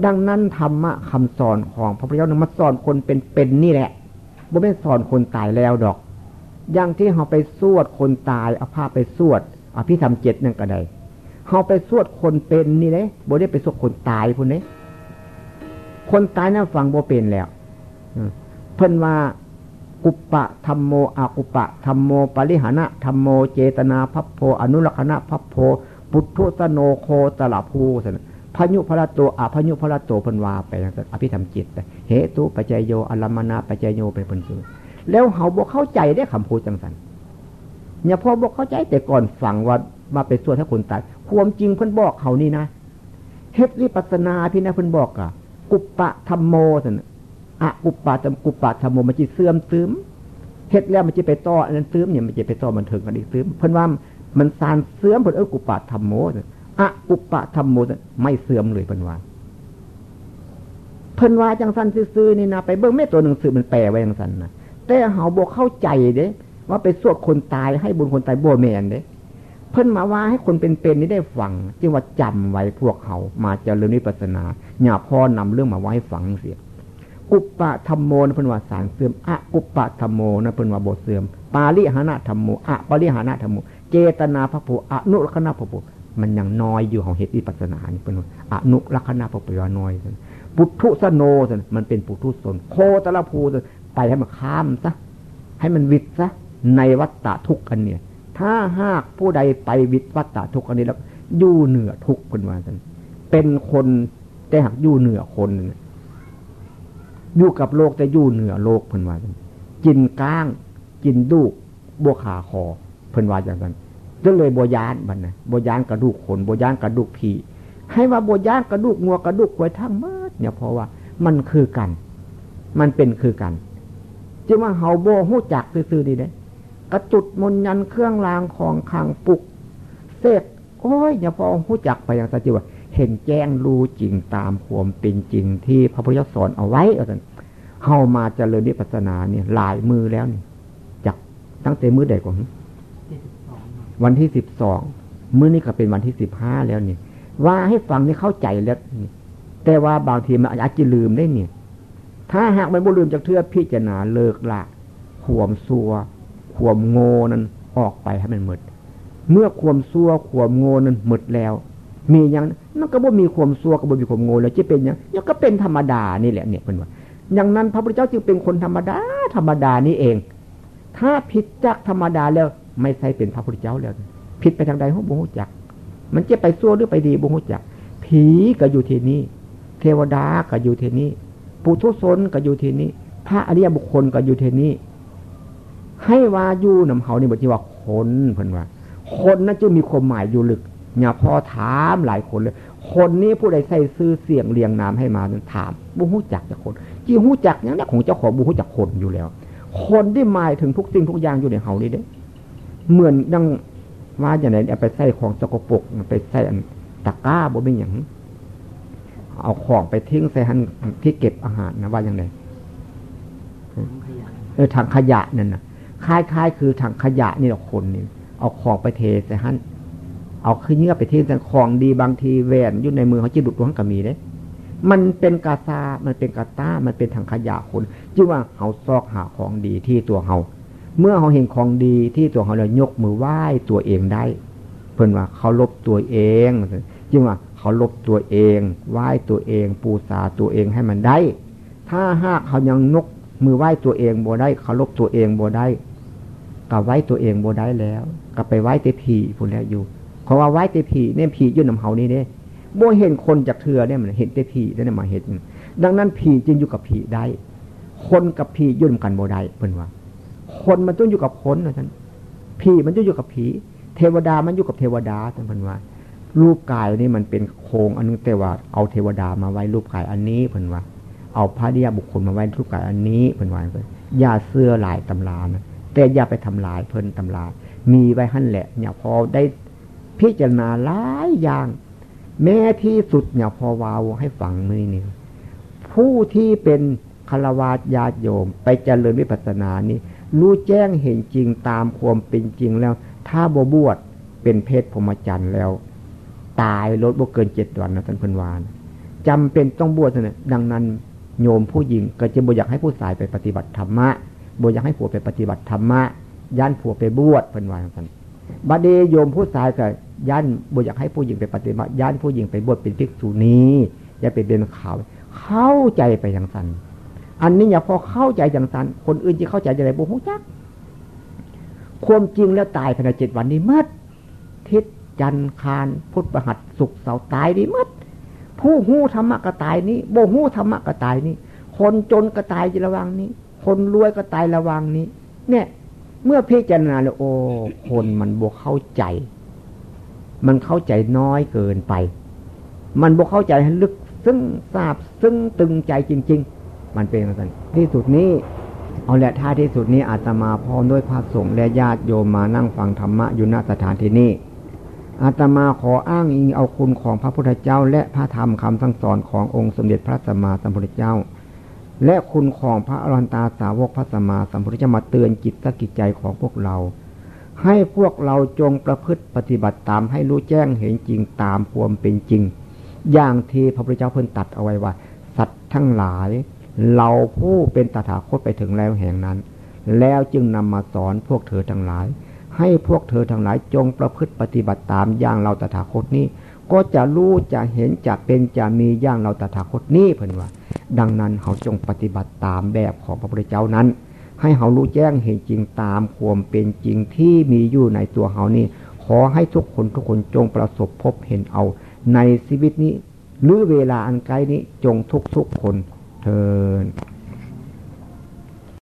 A: ดังนั้นธรรมะคำสอนของพระพุทธเจ้ามาสอนคนเป็นเป็นนี่แหละบ่ไม่สอนคนตายแล้วดอก อย่างที่เขาไปสวดคนตายเอาผ้าไปสวดอภิธรรมเจ็ดนั่นก็ได้เขาไปสวดคนเป็นนี่เลยบ่ได้ไปสวดคนตายพุ่นเนี่ยคนตายนั่นฟังโบเป็นแล้วเพิ่นว่ากุปปะธรรมโมอากุปปะธรรมโมปริหานะธรรมโมเจตนาพัพโพอนุรักษณะพัพโพ ปุถุสโนโคตลภูสนพายุพระโตอาพายุพระโตพันวาไปอภิธรรมจิตไปเหตุปัจจโยอลมนาปัจจโยไปเป็นสุแล้วเขาบอกเข้าใจได้คำพูดจังสันเนี่ยพอบอกเข้าใจแต่ก่อนฟังว่ามาไปสวดให้คนตายความจริงเพิ่นบอกเขานี่นะเฮ็ดวิปัสนาพี่นะเพิ่นบอกอะกุปปะธรรมโมสันอะกุปปะธรรมกุปปะธรรมโมมันจะเสื่อมซึมเฮ็ดแล้วมันจะไปต่ออันนั้นซึมเนี่ยมันจะไปต่อมันถึงกันอีกซึมเพิ่นว่า มันสารเสื่อมเพิ่นเออกุปะธรรมโมอะกุปะธรรมโมไม่เสื่อมเลยเพิ่นว่าเพิ่นว่าจังสันซื่อๆนี่นะไปเบิ่งแม่ตัวหนังสือมันแปลไว้จังสันนะแต่เฮาบ่เข้าใจเด้ ว่าไปสวดคนตายให้บุญคนตายบ่แมนเด้ เพิ่นมาว่าให้คนเป็นๆนี้ได้ฟังจึงว่าจำไว้พวกเขามาเจริญวิปัสนาอย่าพ่อนำเรื่องมาไว้ฟังเสียกุปปะธรรมโมนะเพิ่นว่าสารเสื่อมอะกุปปะธรรมโมนะเพิ่นว่าบทเสื่อม ปาลิหานะธรรมโมอะปาลิหานะธรรมโม เจตนาพระผูอนุรักษณะพระผูมันยังน้อยอยู่ของเหตุวิปัสนานี่เป็นอนุรักษณะพระผูน้อยปุถุสโนมันเป็นปุถุสนโคตรภูไปให้มันข้ามซะให้มันวิดซะในวัฏฏะทุกกันเนี่ย ถ้าหากผู้ใดไปวิตวัตตะทุกอันนี้แล้วยู่เหนือทุกคนว่าสันเป็นคนแต่หากยู่เหนือคนอยู่กับโลกแต่ยู่เหนือโลกเพิ่นว่าสันกินก้าง กินดูกบวขาคอ เพิ่นว่าอย่างนั้นก็เลยบยานบันนะบยานกระดูกคนบยานกระดูกผีให้ว่าบยานกระดูกงัวกระดูกควายทั้งมดเนี่ยเพราะว่ามันคือกัน มันเป็นคือกันจึงว่าเฮาโบหู้จักซื่อๆดีเด้กระจุดมนยันเครื่องรางของขังปุกเสกโอ้ยอย่าพอหู้จักไปอย่างสัจจิว่าเห็นแจ้งรู้จริงตามความเป็นจริงที่พระพุทธเจ้าสอนเอาไว้เอาสันเข้ามาเจริญนิพพานาเนี่ยหลายมือแล้วนี่จากตั้งแต่มือใดก่อน วันที่สิบสองมื้อนี้ก็เป็นวันที่สิบห้าแล้วนี่ว่าให้ฟังนี่เข้าใจแล้วแต่ว่าบางทีมันอาจจะลืมได้เนี่ย ถ้าหากมันบ่ลืมจากเทือพิจารณาเลิกละขวมซัวขวมโง่นั้นออกไปให้มันหมด เมื่อควมซัวควมโง่นั้นหมดแล้ว มีอย่างนั่นก็บ่มีควมซัวก็บ่มีควมโง่แล้วจะเป็นอย่างยังก็เป็นธรรมดานี่แหละเนี่ยเป็นว่าอย่างนั้นพระพุทธเจ้าจึงเป็นคนธรรมดาธรรมดานี่เอง ถ้าผิดจากธรรมดาแล้ว ไม่ใช่เป็นพระพุทธเจ้าแล้วผิดไปทางใดหัวบุหุจัก มันจะไปซัวหรือไปดีบุหุจัก ผีก็อยู่ที่นี่เทวดาก็อยู่ที่นี่ปุถุชนก็อยู่ที่นี่พระอริยบุคคลก็อยู่ที่นี่ให้ว่าอยู่นำเขานี่บอกที่ว่าคนเพิ่นว่า คนนั้นจะมีความหมายอยู่ลึกเนี่ยพอถามหลายคนเลย คนนี้ผู้ใดใส่ซื้อเสียงเรียงนามให้มาถามบุหูจักจากคนจีหูจักอย่างนี้ของเจ้าของบุหูจักคนอยู่แล้ว คนที่หมายถึงทุกสิ่งทุกอย่างอยู่ในเขานี่เด้ เหมือนดังว่าอย่างไรเอาไปใส่ของสกปรกไปใส่ตะก้าบ่เป็นอย่างเอาของไปทิ้งใส่หันที่เก็บอาหารนะว่าอย่างไรเออทางขยะนั่นนะคล้ายๆคือถังขยะนี่แหละคนนี่เอาของไปเทใส่หันเอาขึ้นเนื้อไปเทใส่ของดีบางทีแหวนอยู่ในมือเขาจีดุดตัวก็มีเด้มันเป็นกาซามันเป็นกาตามันเป็นถังขยะคนจึงว่าเขาซอกหาของดีที่ตัวเขา เมื่อเขาเห็นของดีที่ตัวเขาเลยยกมือไหว้ตัวเองได้ เพื่อนว่าเขาลบตัวเองจึงว่าเขาลบตัวเองไหว้ตัวเอง ปูซาตัวเองให้มันได้ ถ้าหากเขายังนกมือไหว้ตัวเองบ่ได้ เขาลบตัวเองบ่ได้กับไว้ตัวเองโบได้แล้วกับไปไหว้เตผีพูดแล้วอยู่เพราะว่าไหว้เตผีเนี่ยผียื่นนำเฮานี่เนี่ยโบเห็นคนจากเถื่อเนี่ยมันเห็นเตผีได้มาเห็น ดังนั้นผีจึงอยู่กับผีได้ คนกับผียื่นกันโบได้เพิ่นว่า คนมันต้องอยู่กับคนนะท่านผีมันต้องอยู่กับผี เทวดามันอยู่กับเทวดาท่านเพิ่นว่ารูปกายนี่มันเป็นโครงอันนึงแต่ว่าเอาเทวดามาไว้รูปกายอันนี้เพิ่นว่า เอาพระเดียบุคคลมาไว้รูปกายอันนี้เพิ่นว่าอย่าเสื้อหลายตำรานะแต่อย่าไปทำลายเพิ่นทำลามีไว้หั่นแหละเนี่ยพอได้พิจารณาหลายอย่าง แม้ที่สุดเนี่ยพอวาวให้ฟังมือนี่ผู้ที่เป็นคารวะญาติโยม ไปเจริญวิปัสสนานี้ รู้แจ้งเห็นจริงตามความเป็นจริงแล้ว ถ้าบบวชเป็นเพศพรหมจรรย์แล้ว ตายลดบ่เกินเจ็ดวันนะท่านพันวานจำเป็นต้องบวชนะดังนั้นโยมผู้หญิงก็จะบ่อยากให้ผู้ชายไปปฏิบัติธรรมะบอยากให้ผัวไปปฏิบัติธรรมะย่านผัวไปบวชเป็นวายกันบัดเดโยมผู้ชายก็ย่านบอยากให้ผู้หญิงไปปฏิบัติย่านผู้หญิงไปบวชเป็นภิกษุนี้อย่าไปเป็นข่าว เข้าใจไปอย่างสัน อันนี้อย่าพอเข้าใจอย่างสันคนอื่นจะเข้าใจจะไรบุหุจักความจริงแล้วตายภายในเจ็ดวันนี้มัดทิศจันคารพุทธประหัตสุขเสาตายดีมัดผู้หูธรรมะก็ตายนี้โบหูธรรมะก็ตายนี้คนจนก็ตายจระวังนี้ คนรวยก็ตายระวังนี้ เนี่ย เมื่อพิจารณาแล้วโอ้คนมันบวกเข้าใจ มันเข้าใจน้อยเกินไป มันบวกเข้าใจให้ลึก ซึ่งทราบซึ่งตึงใจจริง ๆ มันเป็นอะไรที่สุดนี้ เอาแหละท่าที่สุดนี้อาตมาพร้อมด้วยพระสงฆ์และญาติโยมมานั่งฟังธรรมะอยู่ณสถานที่นี้อาตมาขออ้างอิงเอาคุณของพระพุทธเจ้า และพระธรรมคำสั่งสอนขององค์สมเด็จพระสัมมาสัมพุทธเจ้า และคุณของพระอรหันตาสาวกพระสัมมาสัมพุทธเจ้ามาเตือนจิตสกิจใจของพวกเรา ให้พวกเราจงประพฤติปฏิบัติตามให้รู้แจ้งเห็นจริงตามความเป็นจริง อย่างที่พระพุทธเจ้าเพิ่นตัดเอาไว้ว่า สัตว์ทั้งหลาย เราผู้เป็นตถาคตไปถึงแล้วแห่งนั้น แล้วจึงนำมาสอนพวกเธอทั้งหลาย ให้พวกเธอทั้งหลายจงประพฤติปฏิบัติตามอย่างเราตถาคตนี้ ก็จะรู้จะเห็นจะเป็นจะมีอย่างเราตถาคตนี้เพิ่นว่า ดังนั้นเขาจงปฏิบัติตามแบบของพระพุทธเจ้านั้น ให้เขารู้แจ้งเห็นจริงตามความเป็นจริงที่มีอยู่ในตัวเขานี่ขอให้ทุกคนทุกคนจงประสบพบเห็นเอา ในชีวิตนี้ หรือเวลาอันไกล้นี้จงทุกทุกคน เทิน